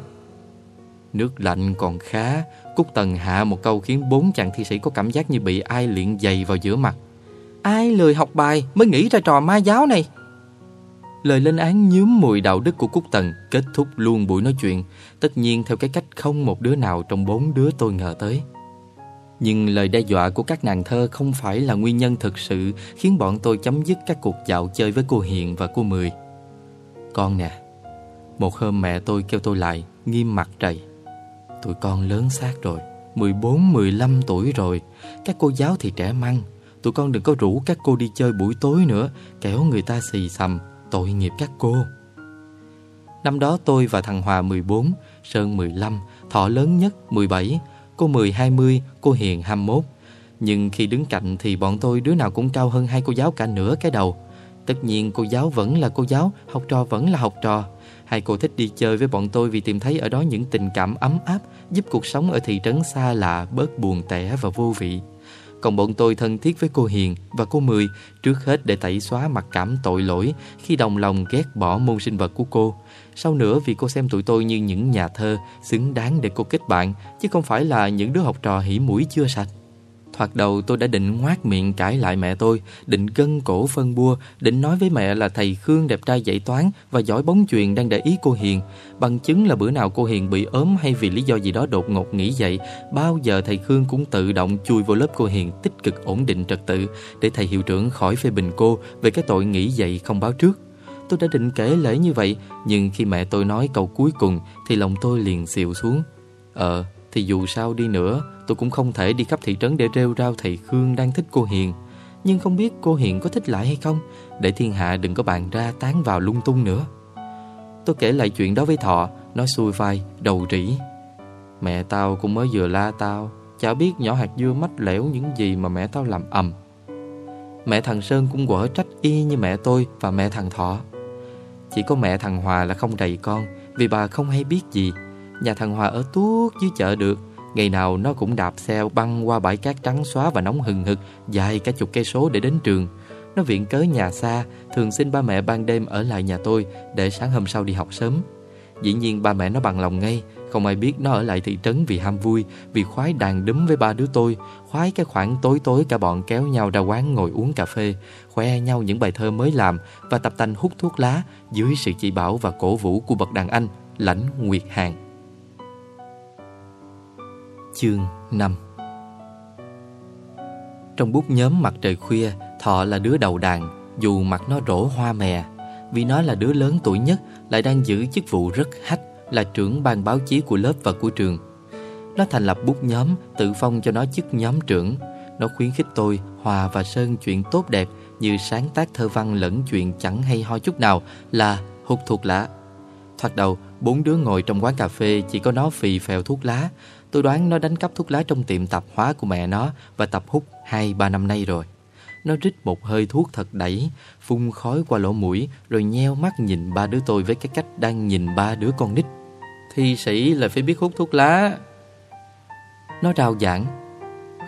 Nước lạnh còn khá, Cúc Tần hạ một câu khiến bốn chàng thi sĩ có cảm giác như bị ai liện dày vào giữa mặt. Ai lười học bài mới nghĩ ra trò ma giáo này? Lời lên án nhúm mùi đạo đức của Cúc Tần kết thúc luôn buổi nói chuyện, tất nhiên theo cái cách không một đứa nào trong bốn đứa tôi ngờ tới. Nhưng lời đe dọa của các nàng thơ không phải là nguyên nhân thực sự khiến bọn tôi chấm dứt các cuộc dạo chơi với cô Hiền và cô Mười. Con nè, một hôm mẹ tôi kêu tôi lại, nghiêm mặt trầy. Tụi con lớn xác rồi, 14, 15 tuổi rồi, các cô giáo thì trẻ măng. Tụi con đừng có rủ các cô đi chơi buổi tối nữa, kéo người ta xì xầm, tội nghiệp các cô. Năm đó tôi và thằng Hòa 14, Sơn 15, Thọ lớn nhất 17, cô 10 20, cô Hiền 21. Nhưng khi đứng cạnh thì bọn tôi đứa nào cũng cao hơn hai cô giáo cả nửa cái đầu. Tất nhiên cô giáo vẫn là cô giáo, học trò vẫn là học trò. Hai cô thích đi chơi với bọn tôi vì tìm thấy ở đó những tình cảm ấm áp, giúp cuộc sống ở thị trấn xa lạ bớt buồn tẻ và vô vị. Còn bọn tôi thân thiết với cô Hiền và cô Mười trước hết để tẩy xóa mặc cảm tội lỗi khi đồng lòng ghét bỏ môn sinh vật của cô. Sau nữa vì cô xem tụi tôi như những nhà thơ xứng đáng để cô kết bạn, chứ không phải là những đứa học trò hỉ mũi chưa sạch. Thoạt đầu tôi đã định ngoác miệng cãi lại mẹ tôi, định gân cổ phân bua, định nói với mẹ là thầy Khương đẹp trai dạy toán và giỏi bóng chuyền đang để ý cô Hiền. Bằng chứng là bữa nào cô Hiền bị ốm hay vì lý do gì đó đột ngột nghỉ dậy, bao giờ thầy Khương cũng tự động chui vào lớp cô Hiền tích cực ổn định trật tự để thầy hiệu trưởng khỏi phê bình cô về cái tội nghỉ dậy không báo trước. Tôi đã định kể lễ như vậy, nhưng khi mẹ tôi nói câu cuối cùng thì lòng tôi liền xìu xuống. Ờ, thì dù sao đi nữa Tôi cũng không thể đi khắp thị trấn để rêu rao thầy Khương đang thích cô Hiền. Nhưng không biết cô Hiền có thích lại hay không Để thiên hạ đừng có bàn ra tán vào lung tung nữa. Tôi kể lại chuyện đó với Thọ Nó xui vai, đầu rỉ. Mẹ tao cũng mới vừa la tao Chả biết nhỏ hạt dưa mách lẻo những gì mà mẹ tao làm ầm. Mẹ thằng Sơn cũng quở trách y như mẹ tôi và mẹ thằng Thọ. Chỉ có mẹ thằng Hòa là không đầy con Vì bà không hay biết gì. Nhà thằng Hòa ở tuốt dưới chợ được Ngày nào nó cũng đạp xe băng qua bãi cát trắng xóa và nóng hừng hực dài cả chục cây số để đến trường. Nó viện cớ nhà xa, thường xin ba mẹ ban đêm ở lại nhà tôi để sáng hôm sau đi học sớm. Dĩ nhiên ba mẹ nó bằng lòng ngay, không ai biết nó ở lại thị trấn vì ham vui, vì khoái đàn đúm với ba đứa tôi, khoái cái khoảng tối tối cả bọn kéo nhau ra quán ngồi uống cà phê, khoe nhau những bài thơ mới làm và tập tành hút thuốc lá dưới sự chỉ bảo và cổ vũ của bậc đàn anh, lãnh Nguyệt Hàng. Chương 5 Trong bút nhóm mặt trời khuya, Thọ là đứa đầu đàn, dù mặt nó rổ hoa mè. Vì nó là đứa lớn tuổi nhất, lại đang giữ chức vụ rất hách, là trưởng ban báo chí của lớp và của trường. Nó thành lập bút nhóm, tự phong cho nó chức nhóm trưởng. Nó khuyến khích tôi, Hòa và Sơn chuyện tốt đẹp như sáng tác thơ văn lẫn chuyện chẳng hay ho chút nào là hút thuốc lá. Thoạt đầu, bốn đứa ngồi trong quán cà phê chỉ có nó phì phèo thuốc lá, Tôi đoán nó đánh cắp thuốc lá trong tiệm tạp hóa của mẹ nó và tập hút 2-3 năm nay rồi. Nó rít một hơi thuốc thật đẩy, phun khói qua lỗ mũi rồi nheo mắt nhìn ba đứa tôi với cái cách đang nhìn ba đứa con nít. Thi sĩ là phải biết hút thuốc lá. Nó rao giảng.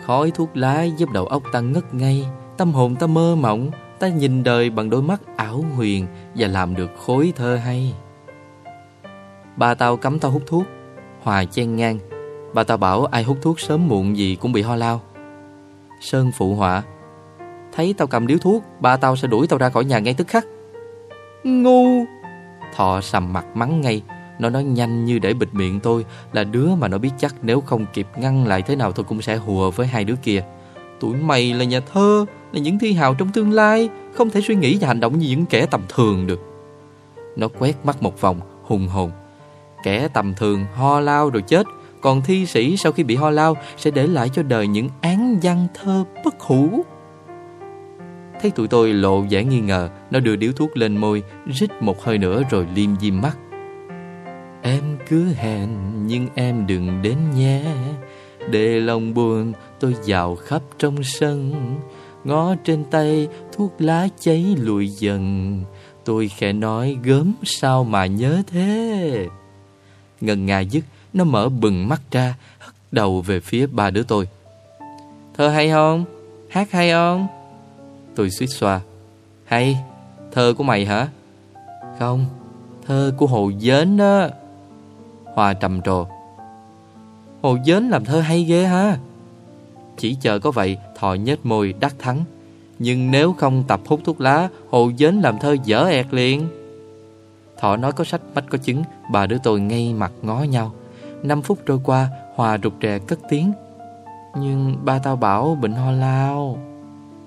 Khói thuốc lá giúp đầu óc ta ngất ngay, tâm hồn ta mơ mộng, ta nhìn đời bằng đôi mắt ảo huyền và làm được khối thơ hay. Ba tao cấm tao hút thuốc, Hòa chen ngang Bà ta bảo ai hút thuốc sớm muộn gì cũng bị ho lao. Sơn phụ họa Thấy tao cầm điếu thuốc Ba tao sẽ đuổi tao ra khỏi nhà ngay tức khắc. Ngu. Thọ sầm mặt mắng ngay Nó nói nhanh như để bịt miệng tôi Là đứa mà nó biết chắc nếu không kịp ngăn lại thế nào Tôi cũng sẽ hùa với hai đứa kia. Tụi mày là nhà thơ Là những thi hào trong tương lai Không thể suy nghĩ và hành động như những kẻ tầm thường được. Nó quét mắt một vòng hùng hồn. Kẻ tầm thường ho lao rồi chết còn thi sĩ sau khi bị ho lao sẽ để lại cho đời những án văn thơ bất hủ. Thấy tụi tôi lộ vẻ nghi ngờ, nó đưa điếu thuốc lên môi, rít một hơi nữa rồi liêm diêm mắt. Em cứ hẹn nhưng em đừng đến nhé Để lòng buồn tôi dạo khắp trong sân Ngó trên tay thuốc lá cháy lùi dần Tôi khẽ nói gớm sao mà nhớ thế Ngần ngà dứt nó mở bừng mắt ra, Hất đầu về phía ba đứa tôi Thơ hay không? Hát hay không? Tôi suýt xoa Hay? Thơ của mày hả? Không, Thơ của Hồ Dến đó Hoa trầm trồ Hồ Dến làm thơ hay ghê ha Chỉ chờ có vậy Thọ nhếch môi đắc thắng Nhưng nếu không tập hút thuốc lá, Hồ Dến làm thơ dở ẹt liền Thọ nói có sách bách có chứng Bà đứa tôi ngay mặt ngó nhau 5 phút trôi qua, Hòa rụt rè cất tiếng. Nhưng ba tao bảo bệnh ho lao.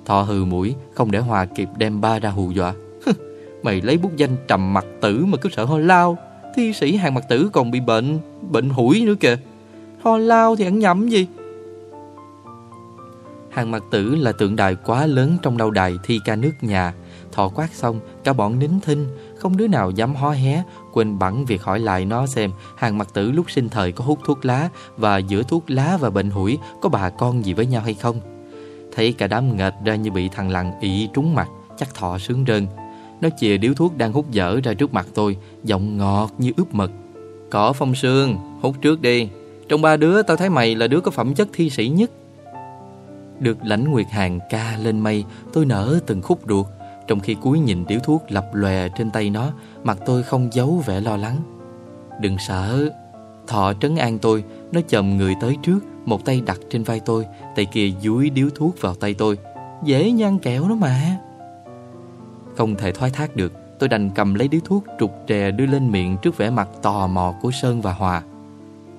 Thọ hừ mũi, Không để Hòa kịp đem ba ra hù dọa. Mày lấy bút danh trầm mặt tử Mà cứ sợ ho lao. Thi sĩ hàng mặt tử còn bị bệnh Bệnh hủi nữa kìa. Ho lao thì ăn nhầm gì? Hàng mặt tử là tượng đài quá lớn trong lâu đài thi ca nước nhà. Thọ quát xong, Cả bọn nín thinh, Không đứa nào dám hó hé Quên bẵng việc hỏi lại nó xem. Hàng mặt tử lúc sinh thời có hút thuốc lá Và giữa thuốc lá và bệnh hủi, Có bà con gì với nhau hay không? Thấy cả đám nghệt ra như bị thằng lằn ị trúng mặt, Chắc thọ sướng rơn. Nó chìa điếu thuốc đang hút dở ra trước mặt tôi, Giọng ngọt như ướp mật Cỏ phong sương, Hút trước đi. Trong ba đứa, tao thấy mày là đứa có phẩm chất thi sĩ nhất. Được lãnh nguyệt hàng ca lên mây, Tôi nở từng khúc ruột. Trong khi cúi nhìn điếu thuốc lập lòe trên tay nó Mặt tôi không giấu vẻ lo lắng Đừng sợ Thọ trấn an tôi Nó chầm người tới trước Một tay đặt trên vai tôi Tay kia dúi điếu thuốc vào tay tôi Dễ nhăn kẹo đó mà Không thể thoái thác được Tôi đành cầm lấy điếu thuốc trục trè đưa lên miệng trước vẻ mặt tò mò của Sơn và Hòa.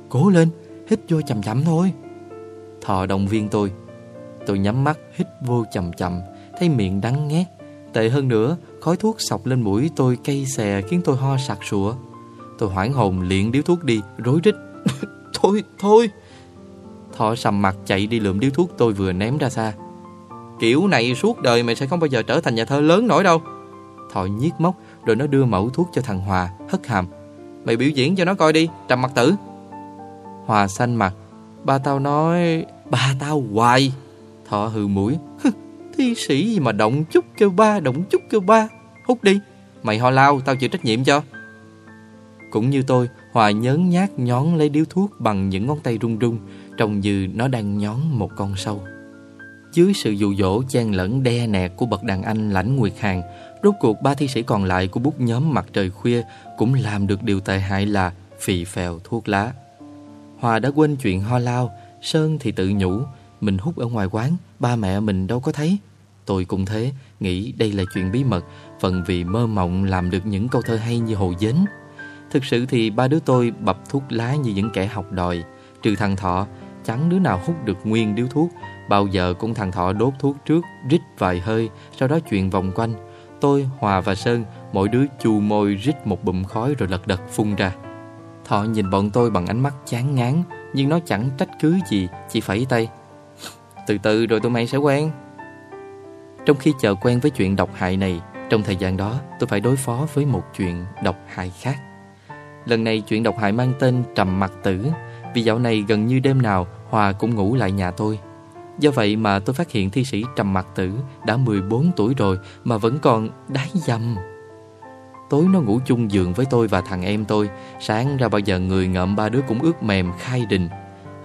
Cố lên, hít vô chậm chậm thôi. Thọ động viên tôi. Tôi nhắm mắt hít vô chậm chậm, thấy miệng đắng ngát Tệ hơn nữa, khói thuốc sọc lên mũi tôi cay xè khiến tôi ho sặc sụa. Tôi hoảng hồn liền điếu thuốc đi, rối rít. thôi, thôi. Thọ sầm mặt chạy đi lượm điếu thuốc tôi vừa ném ra xa. Kiểu này suốt đời mày sẽ không bao giờ trở thành nhà thơ lớn nổi đâu. Thọ nhiếc móc Rồi nó đưa mẫu thuốc cho thằng Hòa Hất hàm Mày biểu diễn cho nó coi đi Trầm mặt tử Hòa xanh mặt Ba tao nói Ba tao hoài Thọ hừ mũi Thi sĩ gì mà động chút kêu ba Động chút kêu ba Hút đi Mày ho lao tao chịu trách nhiệm cho Cũng như tôi Hòa nhớn nhát nhón lấy điếu thuốc Bằng những ngón tay run run Trông như nó đang nhón một con sâu Dưới sự dụ dỗ chen lẫn đe nẹt của bậc đàn anh lãnh nguyệt hàng Rốt cuộc ba thi sĩ còn lại của bút nhóm mặt trời khuya cũng làm được điều tệ hại là phì phèo thuốc lá. Hòa đã quên chuyện ho lao, Sơn thì tự nhủ, mình hút ở ngoài quán, ba mẹ mình đâu có thấy. Tôi cũng thế, nghĩ đây là chuyện bí mật, phần vì mơ mộng làm được những câu thơ hay như Hồ Dến. Thực sự thì ba đứa tôi bập thuốc lá như những kẻ học đòi, trừ thằng Thọ, chẳng đứa nào hút được nguyên điếu thuốc, bao giờ cũng thằng Thọ đốt thuốc trước, rít vài hơi, sau đó chuyện vòng quanh. Tôi, Hòa và Sơn Mỗi đứa chù môi rít một bụm khói rồi lật đật phun ra. Thọ nhìn bọn tôi bằng ánh mắt chán ngán Nhưng nó chẳng trách cứ gì Chỉ phẩy tay. Từ từ rồi tụi mày sẽ quen. Trong khi chờ quen với chuyện độc hại này Trong thời gian đó tôi phải đối phó với một chuyện độc hại khác Lần này chuyện độc hại mang tên Trầm Mặc Tử Vì dạo này gần như đêm nào Hòa cũng ngủ lại nhà tôi Do vậy mà tôi phát hiện thi sĩ Trầm Mặc Tử đã 14 tuổi rồi mà vẫn còn đái dầm. Tối nó ngủ chung giường với tôi và thằng em tôi, sáng ra bao giờ người ngợm ba đứa cũng ướt mềm khai đình.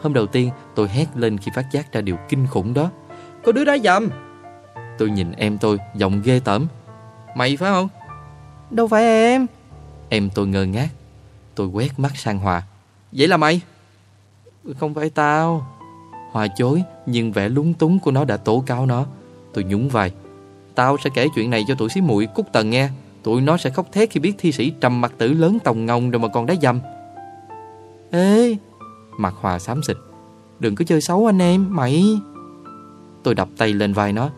Hôm đầu tiên tôi hét lên khi phát giác ra điều kinh khủng đó. Có đứa đái dầm! Tôi nhìn em tôi, giọng ghê tởm. Mày phải không? Đâu phải em. Em tôi ngơ ngác. Tôi quét mắt sang Hòa. Vậy là mày? Không phải tao. Hòa chối Nhưng vẻ lúng túng của nó đã tố cáo nó Tôi nhún vai Tao sẽ kể chuyện này cho tụi xí muội Cúc Tần nghe Tụi nó sẽ khóc thét khi biết thi sĩ trầm mặt tử lớn tòng ngông rồi mà còn đá dầm Ê Mặt Hòa xám xịt Đừng có chơi xấu anh em, mày Tôi đập tay lên vai nó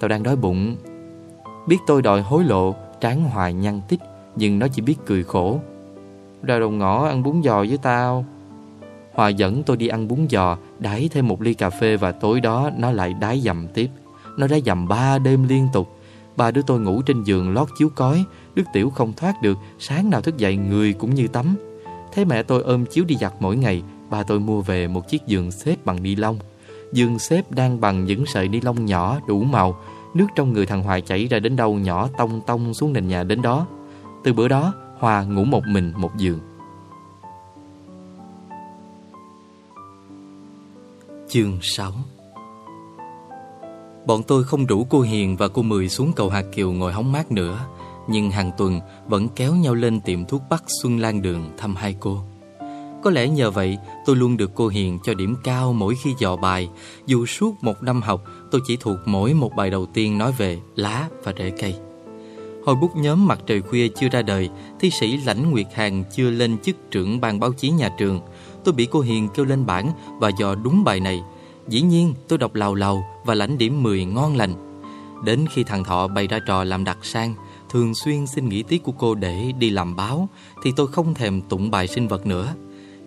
Tao đang đói bụng Biết tôi đòi hối lộ Tráng hoài nhăn tích Nhưng nó chỉ biết cười khổ Ra đầu ngõ ăn bún giò với tao Hòa dẫn tôi đi ăn bún giò, đáy thêm một ly cà phê và tối đó nó lại đái dầm tiếp. Nó đái dầm ba đêm liên tục. Ba đứa tôi ngủ trên giường lót chiếu cói, Đức Tiểu không thoát được, sáng nào thức dậy người cũng như tắm. Thế mẹ tôi ôm chiếu đi giặt mỗi ngày, ba tôi mua về một chiếc giường xếp bằng ni lông dương xếp đang bằng những sợi ni lông nhỏ đủ màu, nước trong người thằng Hoài chảy ra đến đâu nhỏ tông tông xuống nền nhà đến đó. Từ bữa đó, Hòa ngủ một mình một giường. Chương 6 Bọn tôi không rủ cô Hiền và cô Mười xuống cầu Hạt Kiều ngồi hóng mát nữa Nhưng hàng tuần vẫn kéo nhau lên tiệm thuốc Bắc Xuân Lan Đường thăm hai cô có lẽ nhờ vậy tôi luôn được cô Hiền cho điểm cao mỗi khi dò bài Dù suốt một năm học tôi chỉ thuộc mỗi một bài đầu tiên nói về lá và rễ cây Hồi bút nhóm mặt trời khuya chưa ra đời Thi sĩ Lãnh Nguyệt Hàng chưa lên chức trưởng ban báo chí nhà trường tôi bị cô Hiền kêu lên bảng và dò đúng bài này. Dĩ nhiên tôi đọc lào lào và lãnh điểm 10 ngon lành. Đến khi thằng Thọ bày ra trò làm đặc sang, thường xuyên xin nghỉ tiết của cô để đi làm báo, thì tôi không thèm tụng bài sinh vật nữa.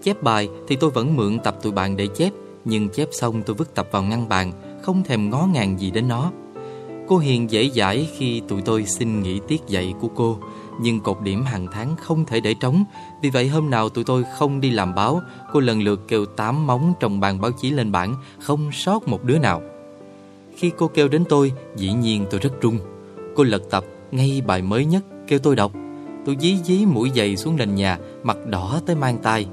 Chép bài thì tôi vẫn mượn tập tụi bạn để chép, nhưng chép xong tôi vứt tập vào ngăn bàn, không thèm ngó ngàng gì đến nó. Cô Hiền dễ dãi khi tụi tôi xin nghỉ tiết dạy của cô, nhưng cột điểm hàng tháng không thể để trống. Vì vậy hôm nào tụi tôi không đi làm báo, cô lần lượt kêu tám móng trong bàn báo chí lên bảng, không sót một đứa nào. Khi cô kêu đến tôi, dĩ nhiên tôi rất run. Cô lật tập ngay bài mới nhất, kêu tôi đọc. Tôi dí dí mũi giày xuống nền nhà, mặt đỏ tới mang tay.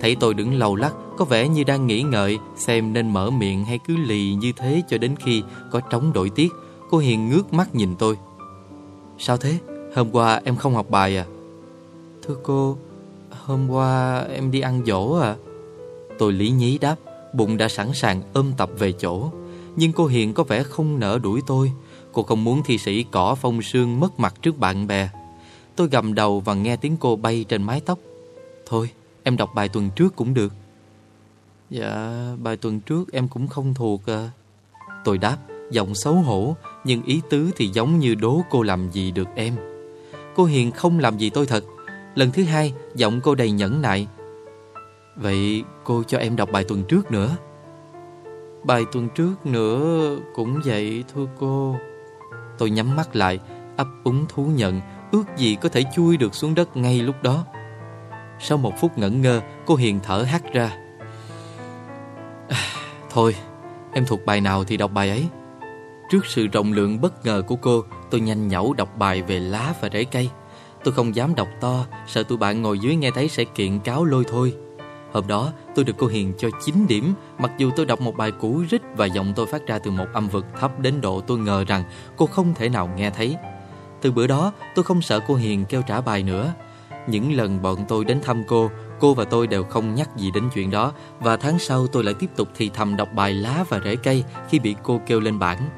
Thấy tôi đứng lầu lắc, Có vẻ như đang nghĩ ngợi Xem nên mở miệng hay cứ lì như thế Cho đến khi có trống đổi tiết Cô Hiền ngước mắt nhìn tôi Sao thế? Hôm qua em không học bài à? Thưa cô Hôm qua em đi ăn dỗ à? Tôi lý nhí đáp Bụng đã sẵn sàng ôm tập về chỗ Nhưng cô Hiền có vẻ không nỡ đuổi tôi Cô không muốn thi sĩ cỏ phong sương mất mặt trước bạn bè Tôi gầm đầu và nghe tiếng cô bay trên mái tóc Thôi em đọc bài tuần trước cũng được. Dạ bài tuần trước em cũng không thuộc à Tôi đáp giọng xấu hổ Nhưng ý tứ thì giống như đố cô làm gì được em. Cô Hiền không làm gì tôi thật. Lần thứ hai giọng cô đầy nhẫn nại. Vậy cô cho em đọc bài tuần trước nữa. Bài tuần trước nữa cũng vậy thưa cô. Tôi nhắm mắt lại ấp úng thú nhận Ước gì có thể chui được xuống đất ngay lúc đó sau một phút ngẩn ngơ Cô Hiền thở hắt ra. À, Thôi Em thuộc bài nào thì đọc bài ấy. Trước sự rộng lượng bất ngờ của cô Tôi nhanh nhẩu đọc bài về lá và rễ cây. Tôi không dám đọc to Sợ tụi bạn ngồi dưới nghe thấy sẽ kiện cáo lôi thôi. Hôm đó tôi được cô Hiền cho 9 điểm. Mặc dù tôi đọc một bài cũ rít Và giọng tôi phát ra từ một âm vực thấp đến độ tôi ngờ rằng Cô không thể nào nghe thấy. Từ bữa đó tôi không sợ cô Hiền kêu trả bài nữa. Những lần bọn tôi đến thăm cô Cô và tôi đều không nhắc gì đến chuyện đó. Và tháng sau tôi lại tiếp tục thì thầm đọc bài lá và rễ cây Khi bị cô kêu lên bảng.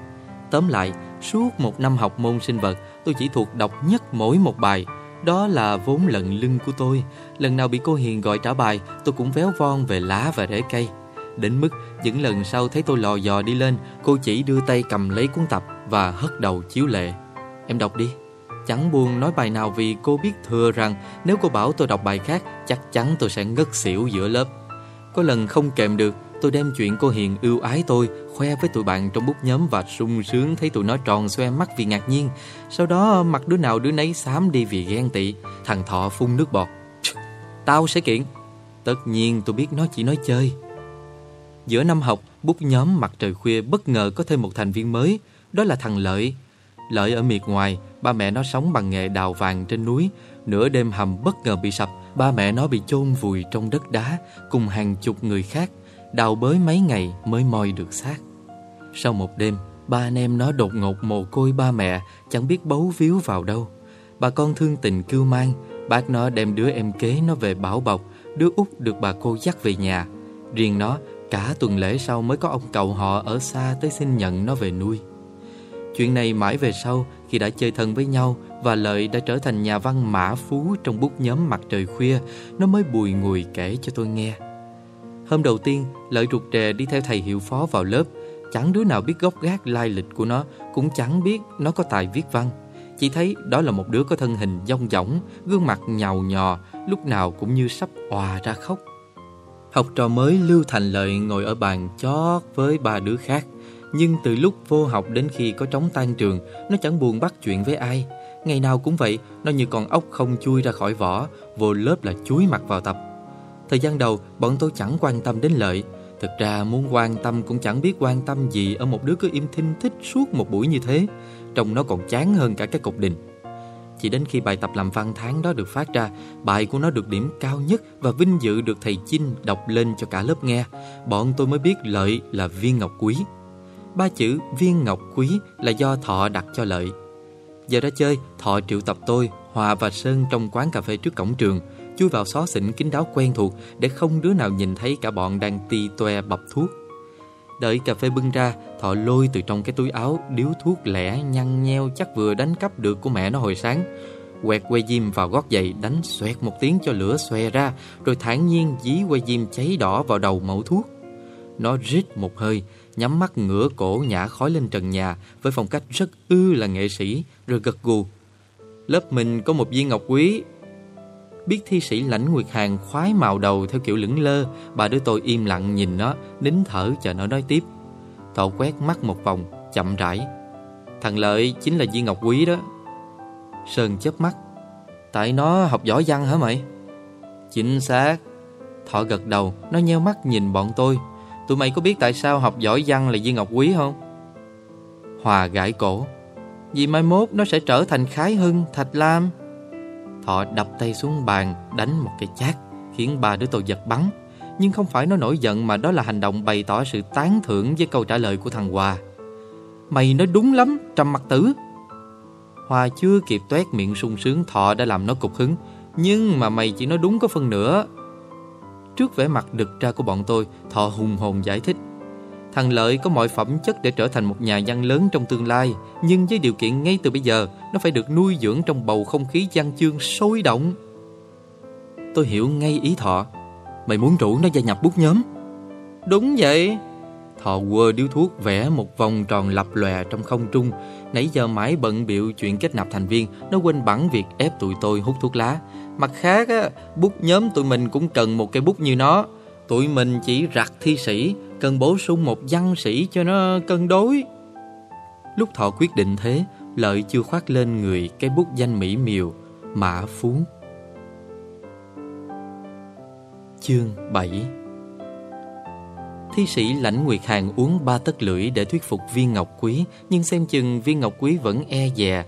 Tóm lại, suốt một năm học môn sinh vật Tôi chỉ thuộc đọc nhất mỗi một bài. Đó là vốn lận lưng của tôi. Lần nào bị cô Hiền gọi trả bài Tôi cũng véo von về lá và rễ cây. Đến mức những lần sau thấy tôi lò dò đi lên Cô chỉ đưa tay cầm lấy cuốn tập Và hất đầu chiếu lệ. Em đọc đi. Chẳng buồn nói bài nào vì cô biết thừa rằng Nếu cô bảo tôi đọc bài khác Chắc chắn tôi sẽ ngất xỉu giữa lớp Có lần không kèm được Tôi đem chuyện cô Hiền ưu ái tôi khoe với tụi bạn trong bút nhóm và sung sướng thấy tụi nó tròn xoe mắt vì ngạc nhiên. Sau đó mặt đứa nào đứa nấy xám đi vì ghen tị. Thằng Thọ phun nước bọt. Tao sẽ kiện. Tất nhiên tôi biết nó chỉ nói chơi. Giữa năm học, bút nhóm mặt trời khuya bất ngờ có thêm một thành viên mới. Đó là thằng Lợi. Lợi ở miệt ngoài, ba mẹ nó sống bằng nghề đào vàng trên núi. Nửa đêm hầm bất ngờ bị sập, ba mẹ nó bị chôn vùi trong đất đá cùng hàng chục người khác đào bới mấy ngày mới moi được xác. Sau một đêm, ba anh em nó đột ngột mồ côi ba mẹ, chẳng biết bấu víu vào đâu. Bà con thương tình cưu mang, bác nó đem đứa em kế nó về bảo bọc, đứa út được bà cô dắt về nhà. Riêng nó, cả tuần lễ sau mới có ông cậu họ ở xa tới xin nhận nó về nuôi. Chuyện này mãi về sau, khi đã chơi thân với nhau và Lợi đã trở thành nhà văn mã phú trong bút nhóm mặt trời khuya, nó mới bùi ngùi kể cho tôi nghe. Hôm đầu tiên, Lợi rụt rè đi theo thầy hiệu phó vào lớp. Chẳng đứa nào biết gốc gác lai lịch của nó, cũng chẳng biết nó có tài viết văn. Chỉ thấy đó là một đứa có thân hình dong dỏng, gương mặt nhàu nhò, lúc nào cũng như sắp òa ra khóc. Học trò mới Lưu Thành Lợi ngồi ở bàn chót với ba đứa khác. Nhưng từ lúc vô học đến khi có trống tan trường, nó chẳng buồn bắt chuyện với ai. Ngày nào cũng vậy, nó như con ốc không chui ra khỏi vỏ, vô lớp là chuối mặt vào tập. Thời gian đầu, bọn tôi chẳng quan tâm đến lợi. Thực ra muốn quan tâm cũng chẳng biết quan tâm gì ở một đứa cứ im thinh thích suốt một buổi như thế. Trông nó còn chán hơn cả cái cục đình. Chỉ đến khi bài tập làm văn tháng đó được phát ra, bài của nó được điểm cao nhất và vinh dự được thầy Chinh đọc lên cho cả lớp nghe, bọn tôi mới biết lợi là viên ngọc quý. Ba chữ viên ngọc quý là do Thọ đặt cho lợi. Giờ ra chơi, Thọ triệu tập tôi, Hòa và Sơn trong quán cà phê trước cổng trường chui vào xó xỉnh kín đáo quen thuộc để không đứa nào nhìn thấy cả bọn đang ti toe bập thuốc. Đợi cà phê bưng ra, Thọ lôi từ trong cái túi áo điếu thuốc lẻ nhăn nheo chắc vừa đánh cắp được của mẹ nó hồi sáng. Quẹt que diêm vào gót giày đánh xoẹt một tiếng cho lửa xòe ra rồi thản nhiên dí que diêm cháy đỏ vào đầu mẫu thuốc. Nó rít một hơi, nhắm mắt ngửa cổ nhả khói lên trần nhà với phong cách rất ư là nghệ sĩ, rồi gật gù. Lớp mình có một viên ngọc quý. Biết thi sĩ lãnh nguyệt hàng khoái màu đầu theo kiểu lững lơ, Bà đứa tôi im lặng nhìn nó, Nín thở chờ nó nói tiếp. Thọ quét mắt một vòng, chậm rãi. Thằng Lợi chính là viên Ngọc Quý đó. Sơn chớp mắt. Tại nó học giỏi văn hả mày? Chính xác. Thọ gật đầu, Nó nheo mắt nhìn bọn tôi. Tụi mày có biết tại sao học giỏi văn là viên Ngọc Quý không? Hòa gãi cổ. Vì mai mốt nó sẽ trở thành Khái Hưng, Thạch Lam. Thọ đập tay xuống bàn Đánh một cái chát Khiến ba đứa tôi giật bắn. Nhưng không phải nó nổi giận mà đó là hành động bày tỏ sự tán thưởng với câu trả lời của thằng Hòa. Mày nói đúng lắm, trầm mặt tử. Hòa chưa kịp toét miệng sung sướng thọ đã làm nó cục hứng. Nhưng mà mày chỉ nói đúng có phần nữa. Trước vẻ mặt đực ra của bọn tôi, Thọ hùng hồn giải thích. Thằng Lợi có mọi phẩm chất để trở thành một nhà văn lớn trong tương lai, Nhưng với điều kiện ngay từ bây giờ, Nó phải được nuôi dưỡng trong bầu không khí văn chương sôi động. Tôi hiểu ngay ý Thọ. Mày muốn rủ nó gia nhập bút nhóm? Đúng vậy. Thọ quơ điếu thuốc vẽ một vòng tròn lập lòe trong không trung. Nãy giờ mãi bận biệu chuyện kết nạp thành viên Nó quên bẵng việc ép tụi tôi hút thuốc lá. Mặt khác á, bút nhóm tụi mình cũng cần một cây bút như nó. Tụi mình chỉ rặt thi sĩ Cần bổ sung một văn sĩ cho nó cân đối. Lúc Thọ quyết định thế Lợi chưa khoác lên người cái bút danh mỹ miều Mã Phú. Chương 7 Thi sĩ lãnh Nguyệt Hàng uống ba tấc lưỡi để thuyết phục viên ngọc quý, Nhưng xem chừng viên ngọc quý vẫn e dè.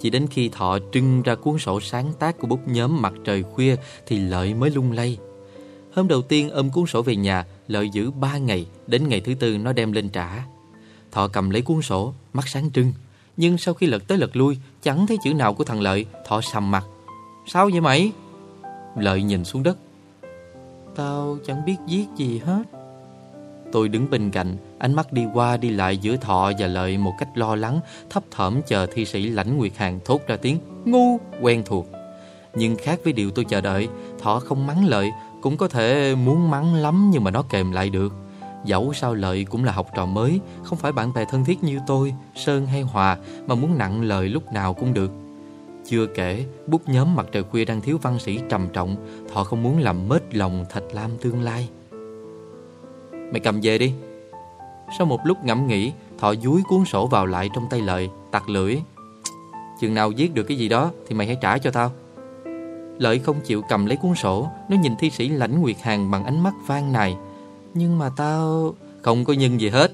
Chỉ đến khi thọ trưng ra cuốn sổ sáng tác của bút nhóm mặt trời khuya Thì lợi mới lung lay. Hôm đầu tiên ôm cuốn sổ về nhà, Lợi giữ ba ngày, Đến ngày thứ tư nó đem lên trả. Thọ cầm lấy cuốn sổ, Mắt sáng trưng. Nhưng sau khi lật tới lật lui, Chẳng thấy chữ nào của thằng Lợi, Thọ sầm mặt. Sao vậy mày? Lợi nhìn xuống đất. Tao chẳng biết viết gì hết. Tôi đứng bên cạnh Ánh mắt đi qua đi lại giữa Thọ và Lợi Một cách lo lắng Thấp thỏm chờ thi sĩ lãnh Nguyệt Hàng thốt ra tiếng Ngu quen thuộc. Nhưng khác với điều tôi chờ đợi Thọ không mắng Lợi Cũng có thể muốn mắng lắm Nhưng mà nó kềm lại được. Dẫu sao Lợi cũng là học trò mới Không phải bạn bè thân thiết như tôi Sơn hay Hòa Mà muốn nặng lời lúc nào cũng được. Chưa kể, bút nhóm mặt trời khuya đang thiếu văn sĩ trầm trọng, Thọ không muốn làm mết lòng Thạch Lam tương lai. Mày cầm về đi. Sau một lúc ngẫm nghĩ, Thọ dúi cuốn sổ vào lại trong tay Lợi, tặc lưỡi. Chừng nào viết được cái gì đó thì mày hãy trả cho tao. Lợi không chịu cầm lấy cuốn sổ, nó nhìn thi sĩ lãnh Nguyệt Hàng bằng ánh mắt vang này Nhưng mà tao... Không có nhân gì hết.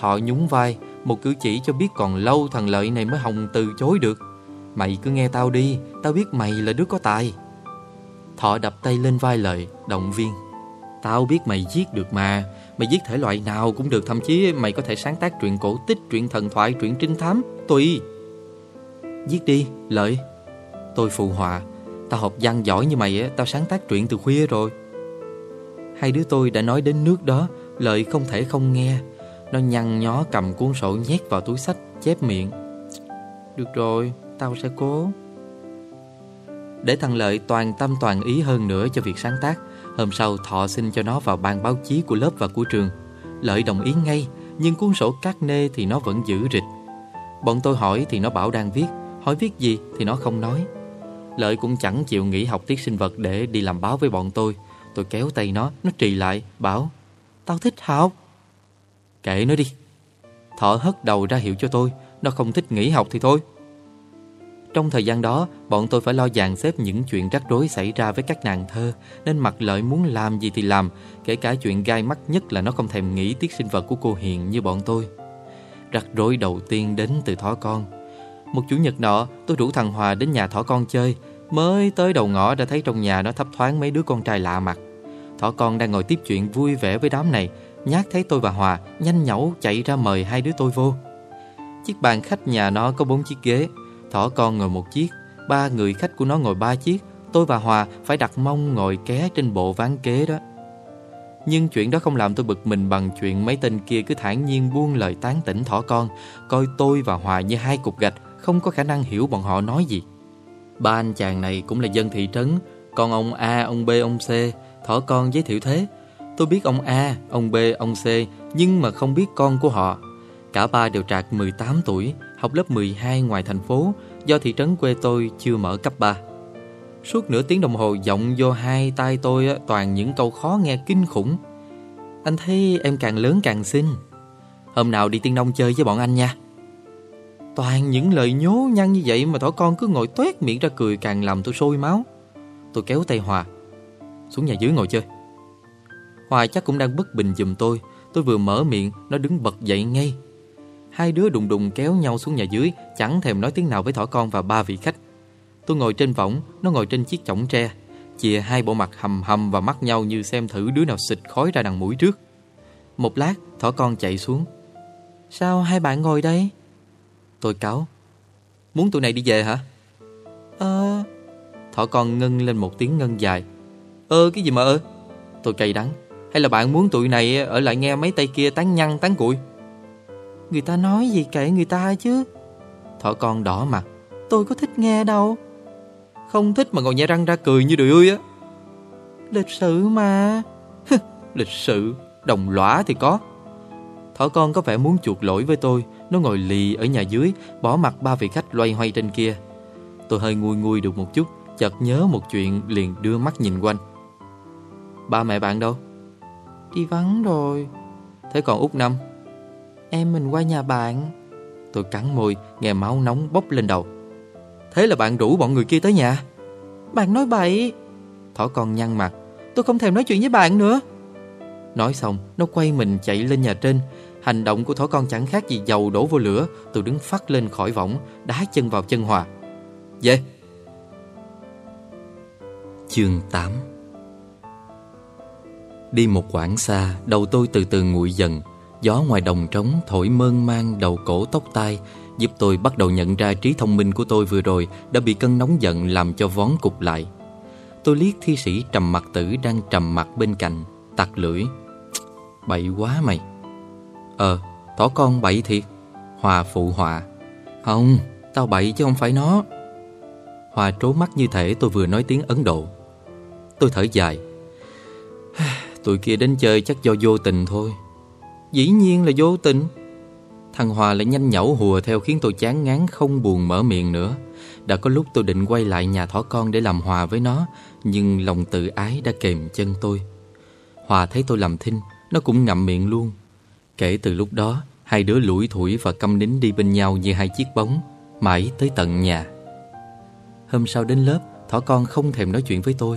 Thọ nhún vai, một cử chỉ cho biết còn lâu thằng Lợi này mới hồng từ chối được. Mày cứ nghe tao đi Tao biết mày là đứa có tài Thọ đập tay lên vai Lợi Động viên Tao biết mày viết được mà. Mày viết thể loại nào cũng được Thậm chí mày có thể sáng tác truyện cổ tích Truyện thần thoại, truyện trinh thám. Tùy. Viết đi, Lợi. Tôi phụ họa. Tao học văn giỏi như mày á Tao sáng tác truyện từ khuya rồi. Hai đứa tôi đã nói đến nước đó. Lợi không thể không nghe. Nó nhăn nhó cầm cuốn sổ nhét vào túi sách Chép miệng. Được rồi Tao sẽ cố. Để thằng Lợi toàn tâm toàn ý hơn nữa cho việc sáng tác Hôm sau Thọ xin cho nó vào ban báo chí của lớp và của trường. Lợi đồng ý ngay Nhưng cuốn sổ cát nê thì nó vẫn giữ rịch. Bọn tôi hỏi thì nó bảo đang viết Hỏi viết gì thì nó không nói. Lợi cũng chẳng chịu nghỉ học tiết sinh vật để đi làm báo với bọn tôi. Tôi kéo tay nó, nó trì lại, bảo Tao thích học. Kệ nó đi. Thọ hất đầu ra hiệu cho tôi Nó không thích nghỉ học thì thôi trong thời gian đó, bọn tôi phải lo dàn xếp những chuyện rắc rối xảy ra với các nàng thơ, nên mặt lợi muốn làm gì thì làm, kể cả chuyện gai mắt nhất là nó không thèm nghĩ tiết sinh vật của cô Hiền như bọn tôi. Rắc rối đầu tiên đến từ thỏ con. Một chủ nhật nọ, tôi rủ thằng Hòa đến nhà thỏ con chơi, mới tới đầu ngõ đã thấy trong nhà nó thấp thoáng mấy đứa con trai lạ mặt. Thỏ con đang ngồi tiếp chuyện vui vẻ với đám này, nhát thấy tôi và Hòa, nhanh nhẩu chạy ra mời hai đứa tôi vô. Chiếc bàn khách nhà nó có bốn chiếc ghế, Thỏ con ngồi một chiếc Ba người khách của nó ngồi ba chiếc Tôi và Hòa phải đặt mông ngồi ké trên bộ ván kế đó. Nhưng chuyện đó không làm tôi bực mình bằng chuyện mấy tên kia cứ thản nhiên buông lời tán tỉnh thỏ con Coi tôi và Hòa như hai cục gạch Không có khả năng hiểu bọn họ nói gì. Ba anh chàng này cũng là dân thị trấn Còn ông A, ông B, ông C Thỏ con giới thiệu thế. Tôi biết ông A, ông B, ông C Nhưng mà không biết con của họ. Cả ba đều trạc 18 tuổi học lớp 12 ngoài thành phố do thị trấn quê tôi chưa mở cấp 3. Suốt nửa tiếng đồng hồ vọng vô hai tay tôi toàn những câu khó nghe kinh khủng. Anh thấy em càng lớn càng xinh. Hôm nào đi tiên đông chơi với bọn anh nha. Toàn những lời nhố nhăn như vậy mà thỏ con cứ ngồi tuét miệng ra cười càng làm tôi sôi máu. Tôi kéo tay Hòa. Xuống nhà dưới ngồi chơi. Hòa chắc cũng đang bất bình giùm tôi. Tôi vừa mở miệng, nó đứng bật dậy ngay Hai đứa đùng đùng kéo nhau xuống nhà dưới, Chẳng thèm nói tiếng nào với thỏ con và ba vị khách. Tôi ngồi trên võng, Nó ngồi trên chiếc chõng tre, chìa hai bộ mặt hầm hầm và mắt nhau như xem thử đứa nào xịt khói ra đằng mũi trước. Một lát, thỏ con chạy xuống. Sao hai bạn ngồi đây? Tôi cáo, Muốn tụi này đi về hả? Ờ. Thỏ con ngân lên một tiếng ngân dài Ơ cái gì mà ơ Tôi cay đắng, Hay là bạn muốn tụi này ở lại nghe mấy tay kia tán nhăn, tán cụi? Người ta nói gì kệ người ta chứ? Thỏ con đỏ mặt. Tôi có thích nghe đâu. Không thích mà ngồi nhẹ răng ra cười như đười ươi á. Lịch sự mà. Lịch sự Đồng lõa thì có. Thỏ con có vẻ muốn chuộc lỗi với tôi. Nó ngồi lì ở nhà dưới Bỏ mặt ba vị khách loay hoay trên kia. Tôi hơi nguôi nguôi được một chút Chợt nhớ một chuyện liền đưa mắt nhìn quanh. Ba mẹ bạn đâu? Đi vắng rồi. Thế còn út Năm? Em mình qua nhà bạn. Tôi cắn môi, nghe máu nóng bốc lên đầu. Thế là bạn rủ bọn người kia tới nhà. Bạn nói bậy. Thỏ con nhăn mặt. Tôi không thèm nói chuyện với bạn nữa. Nói xong, nó quay mình chạy lên nhà trên. Hành động của thỏ con chẳng khác gì dầu đổ vô lửa. Tôi đứng phát lên khỏi võng, Đá chân vào chân Hòa. Về. Chương 8 Đi một quãng xa, Đầu tôi từ từ nguội dần. Gió ngoài đồng trống thổi mơn man đầu cổ tóc tai Giúp tôi bắt đầu nhận ra trí thông minh của tôi vừa rồi Đã bị cơn nóng giận làm cho vón cục lại. Tôi liếc thi sĩ trầm mặt tử đang trầm mặt bên cạnh Tặc lưỡi. Bậy quá mày. Ờ, tỏ con bậy thiệt. Hòa phụ họa. Không, tao bậy chứ không phải nó. Hòa trố mắt như thể tôi vừa nói tiếng Ấn Độ. Tôi thở dài. Tụi kia đến chơi chắc do vô tình thôi. Dĩ nhiên là vô tình. Thằng Hòa lại nhanh nhẩu hùa theo khiến tôi chán ngán, không buồn mở miệng nữa. Đã có lúc tôi định quay lại nhà thỏ con để làm hòa với nó, Nhưng lòng tự ái đã kềm chân tôi. Hòa thấy tôi làm thinh, Nó cũng ngậm miệng luôn. Kể từ lúc đó, Hai đứa lủi thủi và câm nín đi bên nhau như hai chiếc bóng, Mãi tới tận nhà. Hôm sau đến lớp, Thỏ con không thèm nói chuyện với tôi.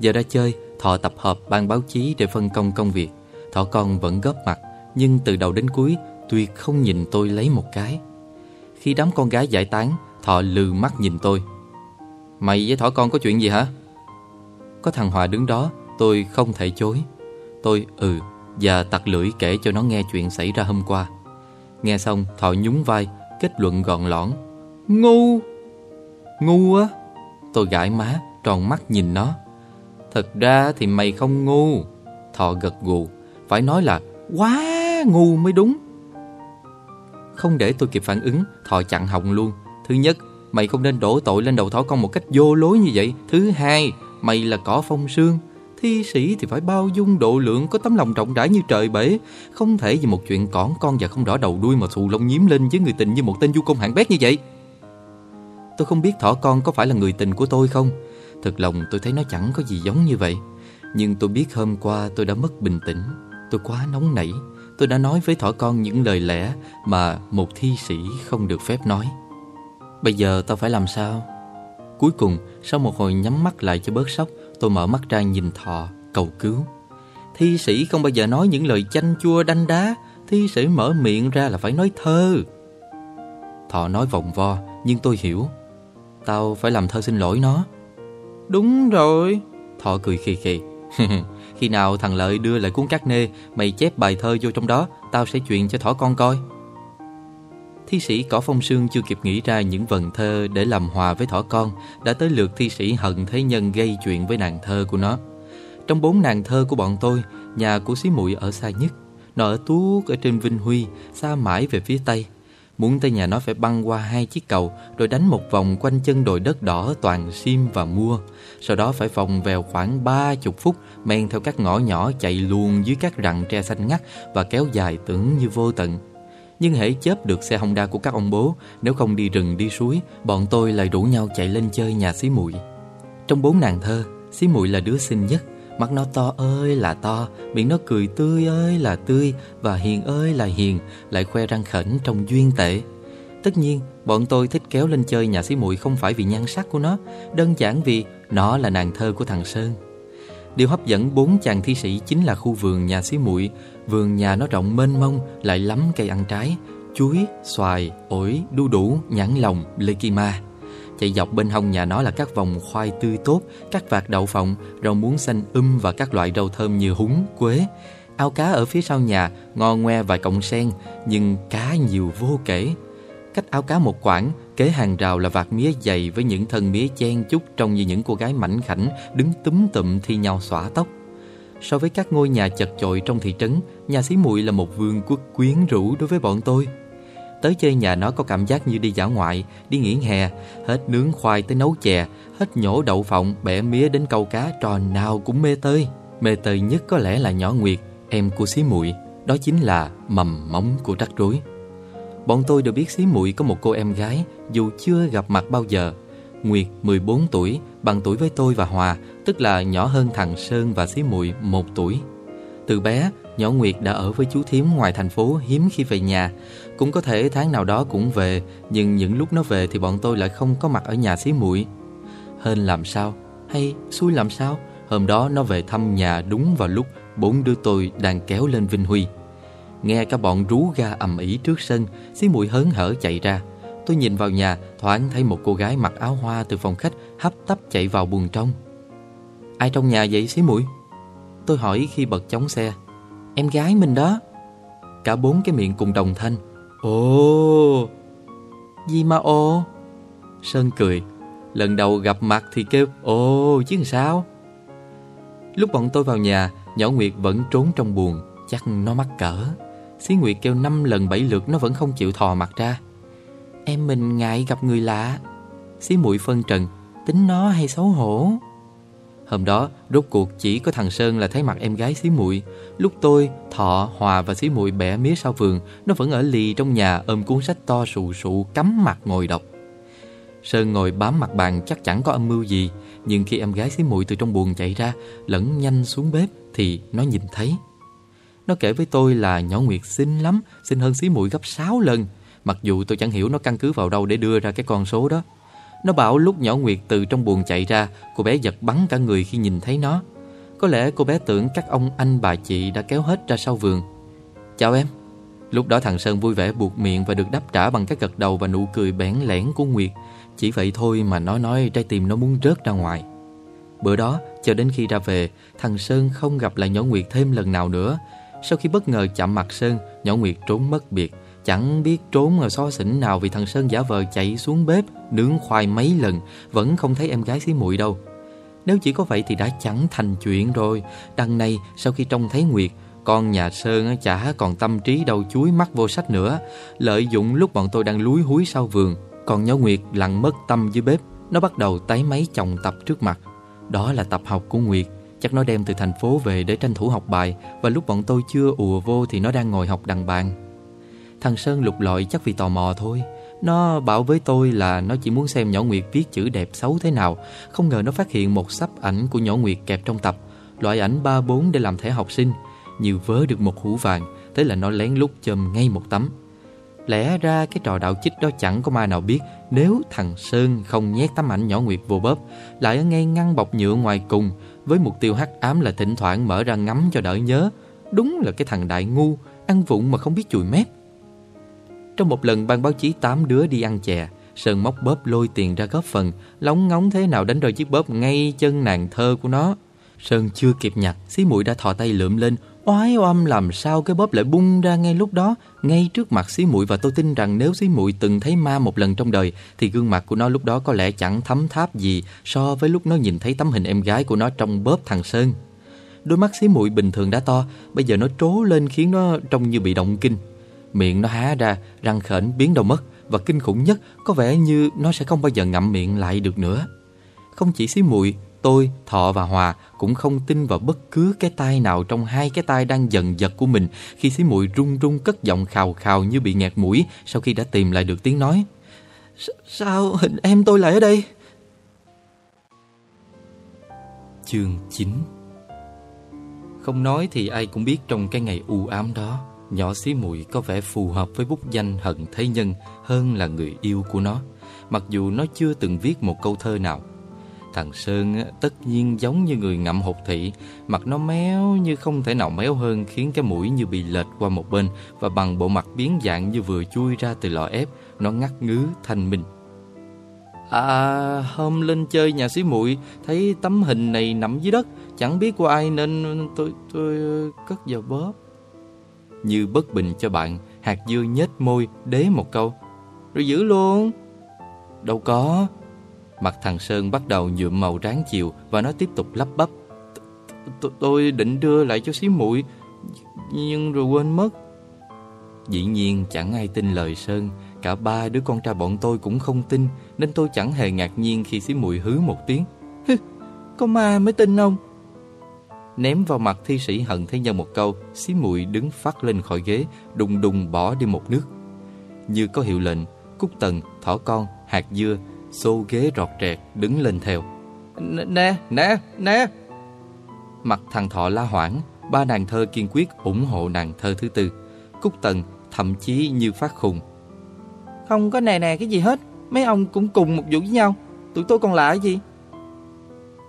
Giờ ra chơi, Thọ tập hợp ban báo chí để phân công công việc. Thỏ con vẫn góp mặt. Nhưng từ đầu đến cuối Tuyệt không nhìn tôi lấy một cái. Khi đám con gái giải tán, Thọ lừ mắt nhìn tôi. Mày với thỏ con có chuyện gì hả? Có thằng Hòa đứng đó, Tôi không thể chối. Tôi ừ Và tặc lưỡi kể cho nó nghe chuyện xảy ra hôm qua. Nghe xong, Thọ nhún vai, Kết luận gọn lõn. Ngu! Ngu á! Tôi gãi má, tròn mắt nhìn nó. Thật ra thì mày không ngu, Thọ gật gù. Phải nói là quá ngu mới đúng. Không để tôi kịp phản ứng, Thọ chặn họng luôn. Thứ nhất, Mày không nên đổ tội lên đầu thỏ con một cách vô lối như vậy. Thứ hai, Mày là cỏ phong sương. Thi sĩ thì phải bao dung độ lượng Có tấm lòng rộng rãi như trời bể. Không thể vì một chuyện cỏn con và không đỏ đầu đuôi Mà xù lông nhím lên với người tình như một tên du công hạng bét như vậy. Tôi không biết thỏ con có phải là người tình của tôi không. Thật lòng tôi thấy nó chẳng có gì giống như vậy. Nhưng tôi biết hôm qua tôi đã mất bình tĩnh. Tôi quá nóng nảy. Tôi đã nói với thỏ con những lời lẽ Mà một thi sĩ không được phép nói. Bây giờ tao phải làm sao? Cuối cùng Sau một hồi nhắm mắt lại cho bớt sốc Tôi mở mắt ra nhìn thọ cầu cứu. Thi sĩ không bao giờ nói những lời chanh chua đanh đá. Thi sĩ mở miệng ra là phải nói thơ. Thọ nói vòng vo Nhưng tôi hiểu. Tao phải làm thơ xin lỗi nó. Đúng rồi. Thọ cười khì khì Khi nào thằng Lợi đưa lại cuốn cát nê, Mày chép bài thơ vô trong đó, Tao sẽ chuyện cho thỏ con coi. Thi sĩ Cỏ Phong Sương chưa kịp nghĩ ra những vần thơ để làm hòa với thỏ con, Đã tới lượt thi sĩ Hận Thế Nhân gây chuyện với nàng thơ của nó. Trong bốn nàng thơ của bọn tôi, Nhà của xí muội ở xa nhất, Nó ở tuốt ở trên Vinh Huy, Xa mãi về phía Tây. Muốn tới nhà nó phải băng qua hai chiếc cầu, Rồi đánh một vòng quanh chân đồi đất đỏ toàn sim và mua. Sau đó phải vòng vèo khoảng ba chục phút, Men theo các ngõ nhỏ chạy luồn dưới các rặng tre xanh ngắt Và kéo dài tưởng như vô tận. Nhưng hễ chớp được xe Honda của các ông bố, Nếu không đi rừng đi suối, Bọn tôi lại rủ nhau chạy lên chơi nhà xí muội. Trong bốn nàng thơ, Xí muội là đứa xinh nhất. Mắt nó to ơi là to, Miệng nó cười tươi ơi là tươi Và hiền ơi là hiền, Lại khoe răng khẩn trong duyên tệ Tất nhiên bọn tôi thích kéo lên chơi nhà xí muội Không phải vì nhan sắc của nó Đơn giản vì nó là nàng thơ của thằng Sơn Điều hấp dẫn bốn chàng thi sĩ Chính là khu vườn nhà xí muội Vườn nhà nó rộng mênh mông Lại lắm cây ăn trái Chuối, xoài, ổi, đu đủ, nhãn lồng, lê kỳ ma Chạy dọc bên hông nhà nó là các vòng khoai tươi tốt, các vạt đậu phộng, rau muống xanh um và các loại rau thơm như húng, quế. Ao cá ở phía sau nhà, ngon ngoe vài cọng sen, nhưng cá nhiều vô kể. Cách áo cá một quãng, kế hàng rào là vạt mía dày với những thân mía chen chúc trông như những cô gái mảnh khảnh đứng túm tụm thi nhau xõa tóc. So với các ngôi nhà chật chội trong thị trấn, nhà xí muội là một vương quốc quyến rũ đối với bọn tôi. Tới chơi nhà nó có cảm giác như đi dã ngoại, đi nghỉ hè, hết nướng khoai tới nấu chè, hết nhổ đậu phộng, bẻ mía đến câu cá, trò nào cũng mê tơi. Mê tơi nhất có lẽ là nhỏ Nguyệt, em của xí muội, đó chính là mầm móng của rắc rối. Bọn tôi đều biết xí muội có một cô em gái, dù chưa gặp mặt bao giờ. Nguyệt 14 tuổi, bằng tuổi với tôi và Hòa, tức là nhỏ hơn thằng Sơn và xí muội một tuổi. Từ bé, nhỏ Nguyệt đã ở với chú thím ngoài thành phố hiếm khi về nhà. Cũng có thể tháng nào đó cũng về, nhưng những lúc nó về thì bọn tôi lại không có mặt ở nhà xí muội. Hên làm sao? Hay xui làm sao? Hôm đó nó về thăm nhà đúng vào lúc bốn đứa tôi đang kéo lên Vinh Huy. Nghe cả bọn rú ga ầm ĩ trước sân, xí mùi hớn hở chạy ra. Tôi nhìn vào nhà, thoáng thấy một cô gái mặc áo hoa từ phòng khách hấp tấp chạy vào buồng trong. Ai trong nhà vậy xí mũi? Tôi hỏi khi bật chống xe. Em gái mình đó. Cả bốn cái miệng cùng đồng thanh. Ồ! Gì mà ồ? Sơn cười. Lần đầu gặp mặt thì kêu ồ chứ sao? Lúc bọn tôi vào nhà, nhỏ Nguyệt vẫn trốn trong buồng, chắc nó mắc cỡ. Xí Nguyệt kêu năm lần bảy lượt nó vẫn không chịu thò mặt ra. Em mình ngại gặp người lạ. Xí muội phân trần, tính nó hay xấu hổ. Hôm đó, rốt cuộc chỉ có thằng Sơn là thấy mặt em gái xí muội. Lúc tôi, Thọ, Hòa và xí muội bẻ mía sau vườn, nó vẫn ở lì trong nhà ôm cuốn sách to sụ sụ cắm mặt ngồi đọc. Sơn ngồi bám mặt bàn chắc chẳng có âm mưu gì, nhưng khi em gái xí muội từ trong buồng chạy ra, lẫn nhanh xuống bếp thì nó nhìn thấy. Nó kể với tôi là nhỏ Nguyệt xinh lắm, xinh hơn xí muội gấp 6 lần, mặc dù tôi chẳng hiểu nó căn cứ vào đâu để đưa ra cái con số đó. Nó bảo lúc nhỏ Nguyệt từ trong buồng chạy ra, cô bé giật bắn cả người khi nhìn thấy nó. Có lẽ cô bé tưởng các ông anh bà chị đã kéo hết ra sau vườn. Chào em. Lúc đó thằng Sơn vui vẻ buộc miệng và được đáp trả bằng cái gật đầu và nụ cười bẽn lẽn của Nguyệt. Chỉ vậy thôi mà nó nói trái tim nó muốn rớt ra ngoài. Bữa đó, cho đến khi ra về, thằng Sơn không gặp lại nhỏ Nguyệt thêm lần nào nữa. Sau khi bất ngờ chạm mặt Sơn, nhỏ Nguyệt trốn mất biệt. Chẳng biết trốn ở xó xỉnh nào vì thằng Sơn giả vờ chạy xuống bếp, nướng khoai mấy lần, vẫn không thấy em gái xí muội đâu. Nếu chỉ có vậy thì đã chẳng thành chuyện rồi. Đằng này, sau khi trông thấy Nguyệt, con nhà Sơn chả còn tâm trí đâu chuối mắt vô sách nữa. Lợi dụng lúc bọn tôi đang lúi húi sau vườn, còn nhỏ Nguyệt lặng mất tâm dưới bếp. Nó bắt đầu tái máy chồng tập trước mặt. Đó là tập học của Nguyệt. Chắc nó đem từ thành phố về để tranh thủ học bài, Và lúc bọn tôi chưa ùa vô thì nó đang ngồi học đằng bàn. Thằng Sơn lục lọi chắc vì tò mò thôi. Nó bảo với tôi là nó chỉ muốn xem nhỏ Nguyệt viết chữ đẹp xấu thế nào, Không ngờ nó phát hiện một sắp ảnh của nhỏ Nguyệt kẹp trong tập. Loại ảnh 3-4 để làm thẻ học sinh. Nhiều vớ được một hũ vàng, Thế là nó lén lút châm ngay một tấm. Lẽ ra cái trò đạo chích đó chẳng có ma nào biết, Nếu thằng Sơn không nhét tấm ảnh nhỏ Nguyệt vô bóp, Lại ở ngay ngăn bọc nhựa ngoài cùng với mục tiêu hắc ám là thỉnh thoảng mở ra ngắm cho đỡ nhớ. Đúng là cái thằng đại ngu, Ăn vụng mà không biết chùi mép. Trong một lần, ban báo chí tám đứa đi ăn chè, Sơn móc bóp lôi tiền ra góp phần, Lóng ngóng thế nào đánh rơi chiếc bóp ngay chân nàng thơ của nó. Sơn chưa kịp nhặt, Xí muội đã thò tay lượm lên Oái oăm làm sao cái bóp lại bung ra ngay lúc đó? Ngay trước mặt xí muội Và tôi tin rằng nếu xí muội từng thấy ma một lần trong đời Thì gương mặt của nó lúc đó có lẽ chẳng thấm tháp gì So với lúc nó nhìn thấy tấm hình em gái của nó trong bóp thằng Sơn. Đôi mắt xí muội bình thường đã to Bây giờ nó trố lên khiến nó trông như bị động kinh. Miệng nó há ra, răng khểnh biến đâu mất Và kinh khủng nhất có vẻ như nó sẽ không bao giờ ngậm miệng lại được nữa. Không chỉ xí muội Tôi, Thọ và Hòa cũng không tin vào bất cứ cái tay nào trong hai cái tay đang dần giật của mình khi xí muội run run cất giọng khào khào như bị nghẹt mũi sau khi đã tìm lại được tiếng nói. Sao hình em tôi lại ở đây? Chương 9 Không nói thì ai cũng biết trong cái ngày u ám đó Nhỏ xí muội có vẻ phù hợp với bút danh hận thế nhân hơn là người yêu của nó Mặc dù nó chưa từng viết một câu thơ nào Thằng Sơn tất nhiên giống như người ngậm hột thị. Mặt nó méo như không thể nào méo hơn, Khiến cái mũi như bị lệch qua một bên Và bằng bộ mặt biến dạng như vừa chui ra từ lò ép, Nó ngắt ngứ thanh minh. À hôm lên chơi nhà xí muội, Thấy tấm hình này nằm dưới đất, Chẳng biết của ai nên tôi tôi ờ, cất vào bóp. Như bất bình cho bạn, Hạt dưa nhếch môi, đế một câu. Rồi giữ luôn. Đâu có. Mặt thằng Sơn bắt đầu nhuộm màu ráng chiều Và nó tiếp tục lắp bắp. Tôi định đưa lại cho xí muội Nhưng rồi quên mất. Dĩ nhiên chẳng ai tin lời Sơn. Cả ba đứa con trai bọn tôi cũng không tin Nên tôi chẳng hề ngạc nhiên khi xí muội hứ một tiếng. Hứ, có ma mới tin không Ném vào mặt thi sĩ hận thế nhân một câu Xí muội đứng phát lên khỏi ghế Đùng đùng bỏ đi một nước. Như có hiệu lệnh Cúc tần, thỏ con, hạt dưa Xô ghế rọt rẹt đứng lên theo. Nè, nè, nè. Mặt thằng thọ la hoảng Ba nàng thơ kiên quyết ủng hộ nàng thơ thứ tư. Cúc tần thậm chí như phát khùng. Không có nè nè cái gì hết Mấy ông cũng cùng một vụ với nhau. Tụi tôi còn lạ gì?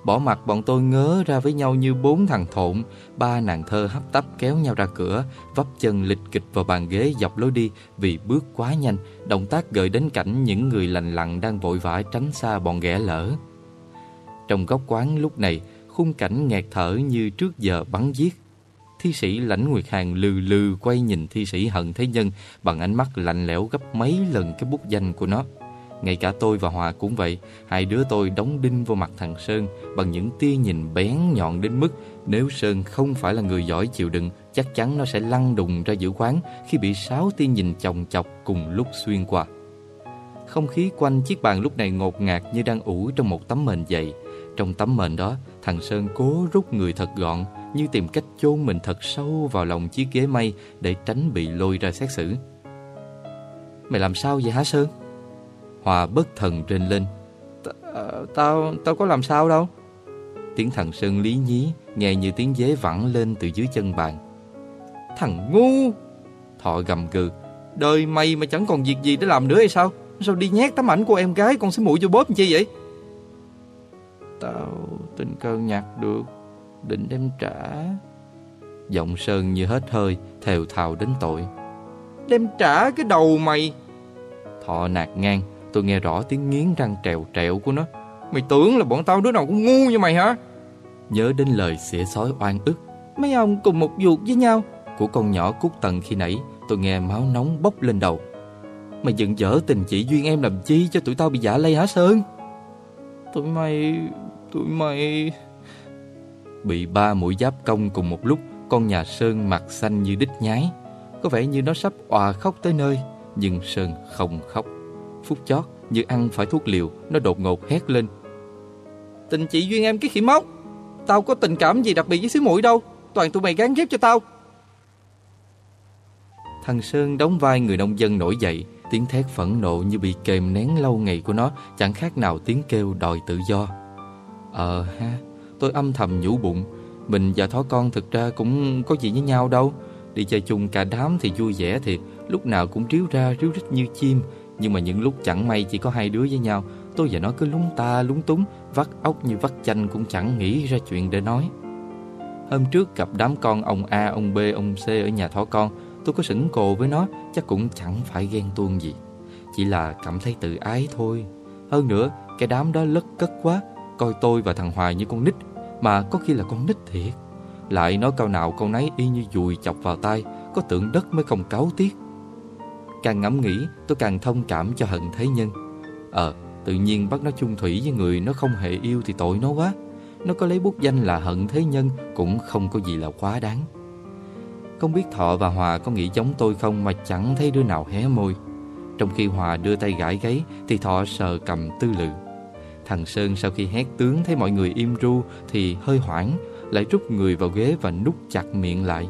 Bỏ mặt bọn tôi ngớ ra với nhau như bốn thằng thộn. Ba nàng thơ hấp tấp kéo nhau ra cửa, Vấp chân lịch kịch vào bàn ghế dọc lối đi Vì bước quá nhanh, Động tác gợi đến cảnh những người lành lặn Đang vội vã tránh xa bọn ghẻ lỡ Trong góc quán lúc này, Khung cảnh nghẹt thở như trước giờ bắn giết. Thi sĩ Lãnh Nguyệt Hàng lừ lừ quay nhìn thi sĩ Hận Thế Nhân Bằng ánh mắt lạnh lẽo gấp mấy lần cái bút danh của nó ngay cả tôi và Hòa cũng vậy. Hai đứa tôi đóng đinh vô mặt thằng Sơn Bằng những tia nhìn bén nhọn đến mức Nếu Sơn không phải là người giỏi chịu đựng, Chắc chắn nó sẽ lăn đùng ra giữa quán Khi bị sáu tia nhìn chồng chọc cùng lúc xuyên qua. Không khí quanh chiếc bàn lúc này ngột ngạt Như đang ủ trong một tấm mền dày. Trong tấm mền đó, Thằng Sơn cố rút người thật gọn, Như tìm cách chôn mình thật sâu vào lòng chiếc ghế mây Để tránh bị lôi ra xét xử. Mày làm sao vậy hả Sơn? Hòa bất thần rên lên. Ờ, Tao tao có làm sao đâu. Tiếng thằng Sơn lý nhí Nghe như tiếng dế vẳng lên từ dưới chân bàn. Thằng ngu! Thọ gầm gừ. Đời mày mà chẳng còn việc gì để làm nữa hay sao? Sao đi nhét tấm ảnh của em gái Con xí mũi vô bóp chi vậy? Tao tình cờ nhặt được Định đem trả. Giọng Sơn như hết hơi Thều thào đến tội. Đem trả cái đầu mày. Thọ nạt ngang Tôi nghe rõ tiếng nghiến răng trèo trẹo của nó. Mày tưởng là bọn tao đứa nào cũng ngu như mày hả? Nhớ đến lời xỉa sói oan ức, Mấy ông cùng một ruột với nhau, Của con nhỏ cút tần khi nãy, Tôi nghe máu nóng bốc lên đầu. Mày dựng dở tình chỉ Duyên em làm chi Cho tụi tao bị giả lây hả Sơn? Tụi mày Tụi mày Bị ba mũi giáp công cùng một lúc, Con nhà Sơn mặt xanh như đít nhái. Có vẻ như nó sắp òa khóc tới nơi, Nhưng Sơn không khóc. Phút chót như ăn phải thuốc liều Nó đột ngột hét lên. Tình chị duyên em cái khỉ móc Tao có tình cảm gì đặc biệt với xứ mũi đâu. Toàn tụi mày gán ghép cho tao. Thằng Sơn đóng vai người nông dân nổi dậy Tiếng thét phẫn nộ như bị kềm nén lâu ngày của nó Chẳng khác nào tiếng kêu đòi tự do. Ờ ha Tôi âm thầm nhủ bụng Mình và thó con thực ra cũng có gì với nhau đâu. Đi chơi chung cả đám thì vui vẻ thiệt Lúc nào cũng ríu ra ríu rít như chim nhưng mà những lúc chẳng may chỉ có hai đứa với nhau Tôi và nó cứ lúng ta lúng túng Vắt ốc như vắt chanh cũng chẳng nghĩ ra chuyện để nói. Hôm trước gặp đám con ông A, ông B, ông C ở nhà thỏ con Tôi có sững cồ với nó Chắc cũng chẳng phải ghen tuông gì. Chỉ là cảm thấy tự ái thôi. Hơn nữa cái đám đó lất cất quá Coi tôi và thằng Hoài như con nít Mà có khi là con nít thiệt. Lại nói câu nào câu nấy y như dùi chọc vào tay Có tượng đất mới không cáo tiếc. Càng ngẫm nghĩ, tôi càng thông cảm cho hận thế nhân. Ờ tự nhiên bắt nó chung thủy với người nó không hề yêu thì tội nó quá. Nó có lấy bút danh là hận thế nhân Cũng không có gì là quá đáng. Không biết Thọ và Hòa có nghĩ giống tôi không Mà chẳng thấy đứa nào hé môi. Trong khi Hòa đưa tay gãi gáy Thì Thọ sờ cầm tư lự. Thằng Sơn sau khi hét tướng thấy mọi người im ru Thì hơi hoảng, Lại rút người vào ghế và nút chặt miệng lại.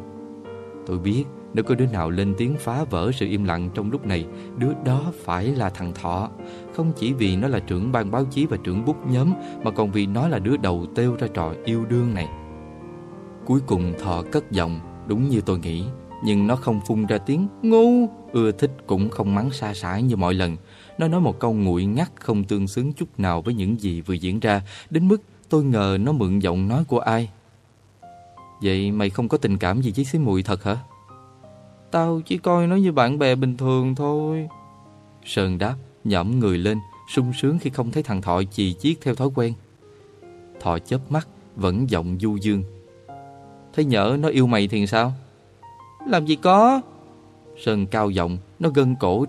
Tôi biết nếu có đứa nào lên tiếng phá vỡ sự im lặng trong lúc này, Đứa đó phải là thằng Thọ. Không chỉ vì nó là trưởng ban báo chí và trưởng bút nhóm, Mà còn vì nó là đứa đầu têu ra trò yêu đương này. Cuối cùng Thọ cất giọng, Đúng như tôi nghĩ, Nhưng nó không phun ra tiếng ngu, Ưa thích cũng không mắng xa xãi như mọi lần. Nó nói một câu nguội ngắt Không tương xứng chút nào với những gì vừa diễn ra, Đến mức tôi ngờ nó mượn giọng nói của ai. Vậy mày không có tình cảm gì với xí mùi thật hả? Tao chỉ coi nó như bạn bè bình thường thôi Sơn đáp nhõm người lên sung sướng khi không thấy thằng Thọ chì chiết theo thói quen. Thọ chớp mắt, vẫn giọng du dương. Thấy nhỡ nó yêu mày thì sao? Làm gì có? Sơn cao giọng, nó gân cổ